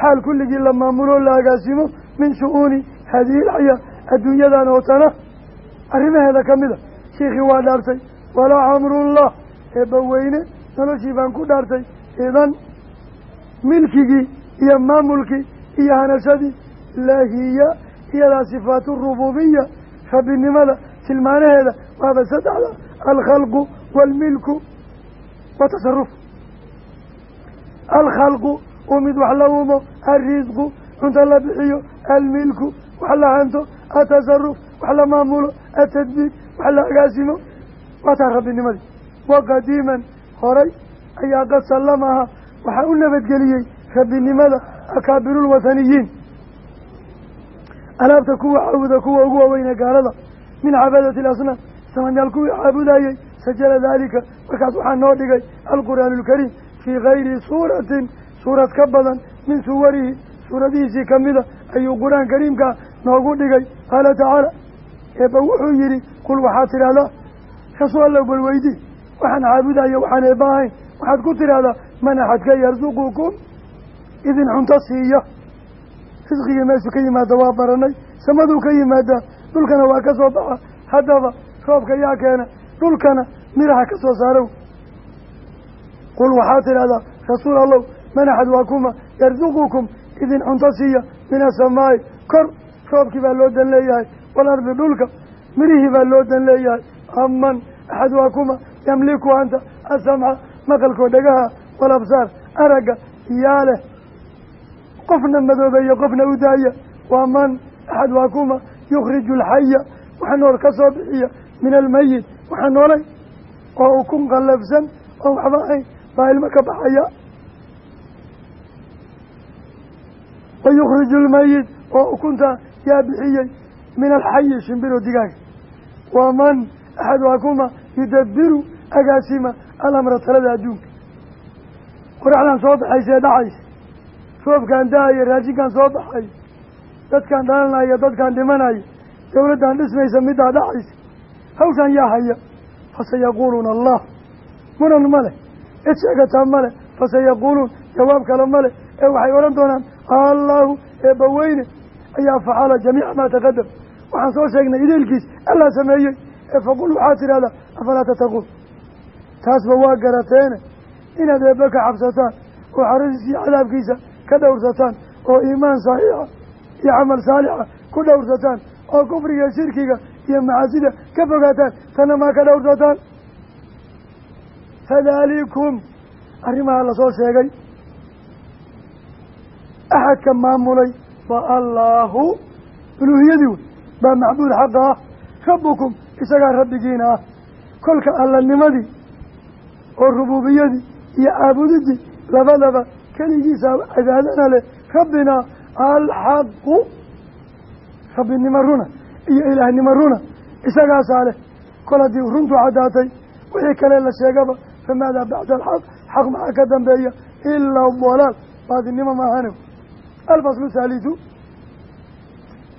xaal kulligii la maamulo la agaasimo min shu-uuni haadihi ilxayaa adduunyadan oo tana arrimaheeda ka mid a shiikhii waa dhaartay walaa camrullah eebba weyne noloshii baan ku dhaartay idan milkigii iyo maamulkii iyo hanashadii lahiya iyadaa sifaatu rububiya rabbinimada tilmaanaheeda waaba saddexda alkhalqu waalmilku watasaruf alkhalqu uu mid wax la umo alrisqu cunta la bixiyo almilku wax la hanto atasaruf wax la maamulo atadbiir wax la agaasimo. Waa taa rabbinimadii. Wa qadiiman horay ayaa qad sallamaha waxaa u nabadgeliyey rabbinimada akaabirulwathaniyiin alaabta kuwa caabuda kuwa ugu waaweyne gaalada min cabaadati alasnaam samanaal kuwii caabudayey sajala daalika markaas waxaa noo dhigay alqur'aanu alkariim fii gayri suuratin suurad ka badan min suwarihi suuradihiisii kamida ayuu qur'aan kariimkaa noogu dhigay. Qaala tacaala eebba wuxuu yidhi qul waxaad tidhahdaa alla bal weydii waxaan caabudayo waxaan eebba ahayn waxaad ku tidhahdaa man axadka yarsuqukum idin cunto siiya risqigii meeshu ka yimaada waa baranay samaduu ka yimaadaa dhulkana waa ka soo baxa. Haddaba roobka yaa keena dhulkana miraha ka soo saarow qul waxaad tidhahdaa rasuul allow man axad waa kuma yarsuqukum idin cunto siiya min asamaa'i kor roobkii baa loo dan leeyahay walardi dhulka mirihii baa loo dan leeyahay. Aman axad waa kuma yamliku anta asamca maqalkoo dhagaha walabsaar aragga yaa leh qofna madoobeeya qofna u daaya. Waa man? Axad waa kuma? Yukhriju alxaya waxa nool ka soo bixiya min almayit waxaa noolay? Oo ukun qallafsan oo waxba ahayn. Baa ilmo ka baxaya. Wa yukhriju almayit oo ukunta yaa bixiyey min alxayi shimbiro digaaga waa man? Axad waa kuma? Yudabiru agaasima alamra talada adduunka. Qoraxdan soo baxaysee dhacaysa roobkaan da'aya raashinkaan soo baxay. Dadkaan dhalanaya dadkaan dhimanaya. Dawladdan dhismaysa middaa dhacaysa. Hawshaan yaa haya. Fasayaquuluuna allah. Muran ma leh cid sheegataa ma leh fasayaquuluun jawaab kale ma leh ee waxay odhan doonaan allahu eebbaweyne ayaa facala jamiica maa taqadam waxaan soo sheegnay ideelkiis allaa sameeyey. Ee faqul waxaad tidhahdaa afalaa tattaquun taasba waa garateene. Inaad eebbe ka cabsataan oo xarasiisa iyo cadaabkiisa ka dhowrsataan oo iimaan saxiixa iyo camal saalixa ku dhowrsataan oo kufriga shirkiga iyo macaasida ka fogaataan tanna maa ka dhowrsataan. Fadaalikum arrimaha la soo sheegay. Axadka maamulay waa allaahu. Uluuhiyadii wey baa macbuud xaqa. Ah rabbukum isagaa rabbigiina. Ah kolka allanimadii oo rubuubiyadii iyo caabudidii labadaba keligiisa cibaadana leh rabbina alxaqu rabbinimo runa iyo ilaahnimo runa isagaasaa leh. Kol haddii runtu caddaatay wixii kale la sheegaba famaadaa bacda alxaq xaq maxaa ka dambeeya? Ilaa dalaal baadinimo maahane. Alfaslu thaalithu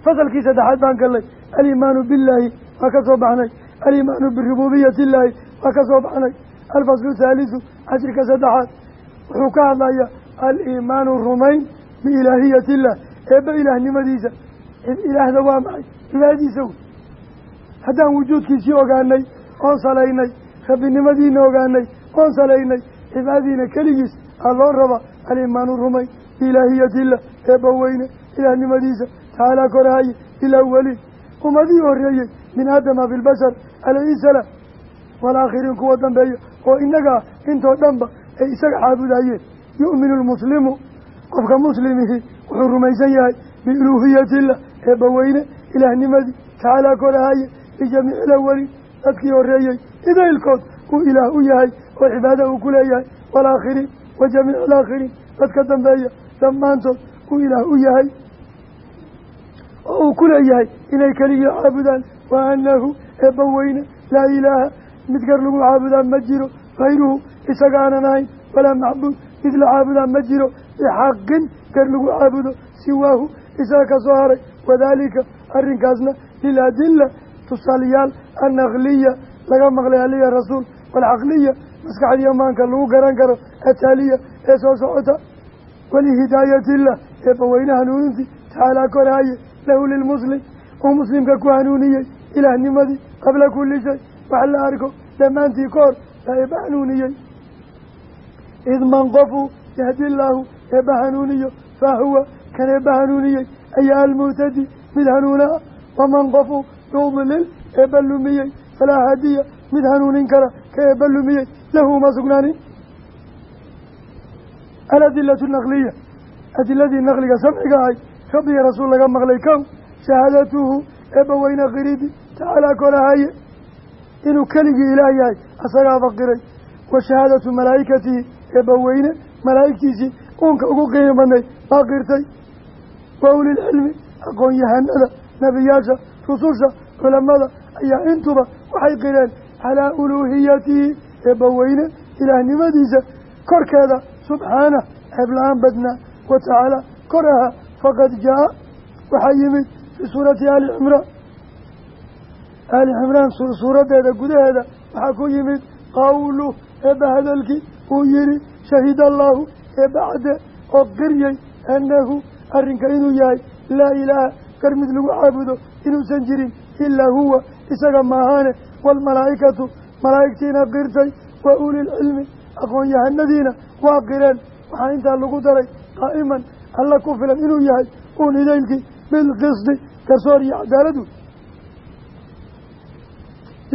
fasalkii saddexaad baan gallay. Alimaanu billaahi waa ka soo baxnay. Alimaanu birububiyati illaahi waa ka soo baxnay. Alfaslu thaalithu cashirka saddexaad. Wuxuu ka hadlayaa aliimaanu rumayn biilaahiyati illah eebba ilaahnimadiisa ilaahda waa maxay? Cibaadadiisa wey haddaan wujuudkiisii ogaanay oon salaynay rabbinimadiina ogaanay oon salaynay cibaadadiina keligiis aa loo rabaa alimaanu rumayn biilaahiyati illah eebba weyne ilaahnimadiisa tacaalaa korahaye ilaa weliin ummadihii horreeyey min aadama bilbashar calayhi salaam. Waalaakhiriin kuwa dambeeya. Oo innaga ah intoo dhanba ay isaga caabudayeen yu'minu lmuslimu qofka muslimihi wuxuu rumaysan yahay biuluuhiyati illah eebba weyne ilaahnimadii tacaalaa korahaye lijamiici lawaliin dadkii horreeyey idaylkood uu ilaah u yahay oo cibaada uu ku leeyahay waalaakhiriin wa jamiici alaakhiriin dadka dambeeya dhammaantood uu ilaah u yahay oo uu ku leeyahay inay keligii caabudaan wa annahu eebba weyne laa ilaaha mid gar lagu caabudaa ma jiro hayruhu isaga aanan ahayn walaa macbuud mid la caabudaa ma jiro bixaqin gar lagu caabudo siwaahu isaga ka soo haray. Wadaalika arrinkaasna liladilla tusaalayaal annaqliya laga maqlay aliya rasuul. Waalcaqliya maskaxdiiyo maanka lagu garan karo ataaliya ee soo socota. Walihidaayati illah eebba weyne hanuunintii tacaalaa koraaye lahu lilmuslim. Uu muslimka ku hanuuniyey ilaahnimadii qabla kulli shay. Wax la arko dhammaantii ka hor hanuuniyey id man qofuu yahdi illaahu eebba hanuuniyo fa huwa kan eebba hanuuniyey ayaa almuhtadi mid hanuuna ah waman qofuu yudlil eebba lumiyey falaa hadiya mid hanuunin kara ka eebba lumiyey lahu uma sugnaanin aladilatu naqliya adiladii naqliga samciga ahay rabbi iyo rasuul laga maqlay kow shahaadatuhu eebba weyne qiridi tacaalaa korahaye inuu keligii ilaah yahay asagaaba qiray wa shahaadatu malaa'ikatihi eebba weyne malaa'igtiisii uunka ugu qiimi badnay baa qirtay wa ulilcilmi aqoon-yahanada nebiyaasha rususha culamada ayaa intuba waxay qireen calaa uluuhiyatihi eebba weyne ilaahnimadiisa korkeeda subxaanah ceebla-aan badnaa wa tacaala koraha faqad jaa waxaa yimid fii suurati aali cimraan. Aali cimraan suuraddeeda gudaheeda waxaa ku yimid qawlu eebba uu yihi shahida allaahu eebba cadde oo qiryey annahu arrinka inuu yahay laa ilaaha gar mid lagu caabudo inuusan jirin ilaa huwa isaga maahaane waalmalaa'ikatu malaa'igtiina qirtay wa ulilcilmi aqoon-yahanadiina waa qireen waxaa intaa lagu daray qaa'iman alla ku filan inuu yahay uun idaylkii bilqisdi garsoor iyo cadaaladu.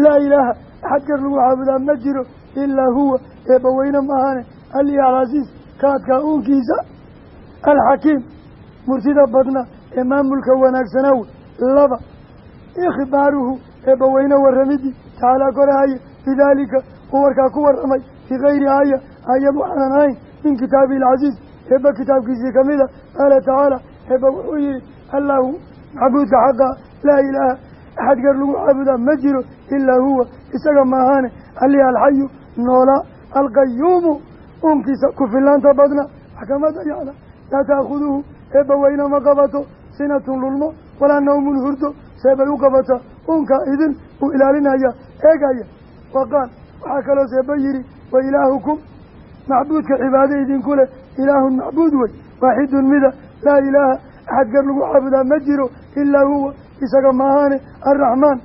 Laa ilaaha axad gar lagu caabudaa ma jiro ilaa huwa eebba weyne maahaane alihi alcasiis kaadkaa uunkiisa alxakiim murtida badna ee maamulka wanaagsanaa wey laba ikhbaaruhu eebba weyne warramidii tacaalaa korahaye bidaalika uu warkaa ku warramay fii kayri aaya aayad waxaanan ahayn min kitaabihi alcasiis eebba kitaabkiisii kamida qaala tacaala eebba wuxuu yihi allaahu maxbuudka xaqa laa ilaaha axad gar lagu caabudaa ma jiro ilaa huwa isaga maahaane alihi alxayu noolaa alqayuumu uunkiisa ku filaanta badna maxkamada yacla laa taakhuduhu eebba weyne ma qabato sinatun lulmo walaa nawmun hurdo seebay u qabataa uunkaa idin uu ilaalinaya eegaya. Wa qaal waxaa kaloo seeba yihi wa ilaahukum macbuudka cibaado idinku leh ilaahun macbuud wey waaxidun mida laa ilaaha axad gar lagu caabudaa ma jiro ilaa huwa isaga maahaane arraxmaan.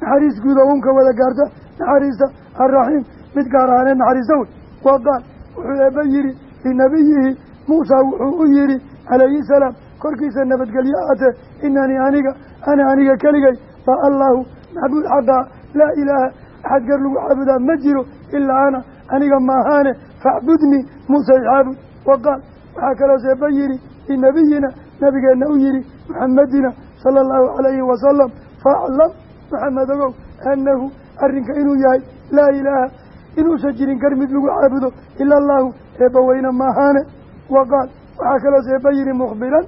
Naxariis guuda uunka wada gaarta naxariista arraxiim mid gaar ahaaneed naxariista wey wa qaal wuxuu eebba yihi linabiyihi muusaa wuxuu u yihi calayhi salaam korkiisa nabadgelyo aatee inanii aniga ana aniga keligay baa allaahu macbuud xaqaa laa ilaaha axad gar lagu caabudaa ma jiro ilaa ana aniga maahaane facbudnii muuse icaabud wa qaal waxaa kaloo seeba yihi linabiyina nabigeenna u yihi muxamedina sala allahu calayhi wasalam faaclam maxamed ogow annahu arrinka inuu yahay laa ilaaha inuusan jirin gar mid lagu caabudo ila allahu eebba weyne maahaane. Wa qaal waxaa kaloo seeba yihi mukhbiran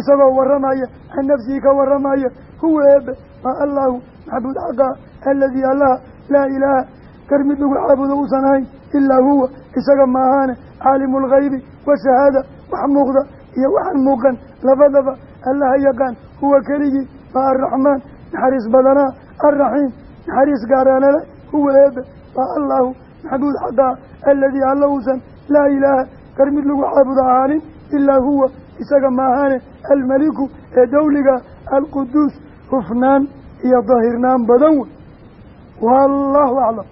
isagoo warramaya can nafsihi ka warramaya huwa eebe maa allaahu maxbuud xaqaa aladii allaha laa ilaaha gar mid lagu caabudo uusan ahayn ilaa huwa isaga maahaane caalimu lgaybi washahaada wax muuqda iyo waxaan muuqan labadaba allaha yaqaan huwa keligii baa arraxmaan naxariis badanaa arraxiim naxariis gaaraanale huwa eebe baa allahu maxbuud xaqaa aladii alla uusan laa ilaaha gar mid lagu caabudo ahaanin ilaa huwa isaga maahaane almeliku ee dawliga alquduus hufnaan iyo dahirnaan badan wey wallahu aclam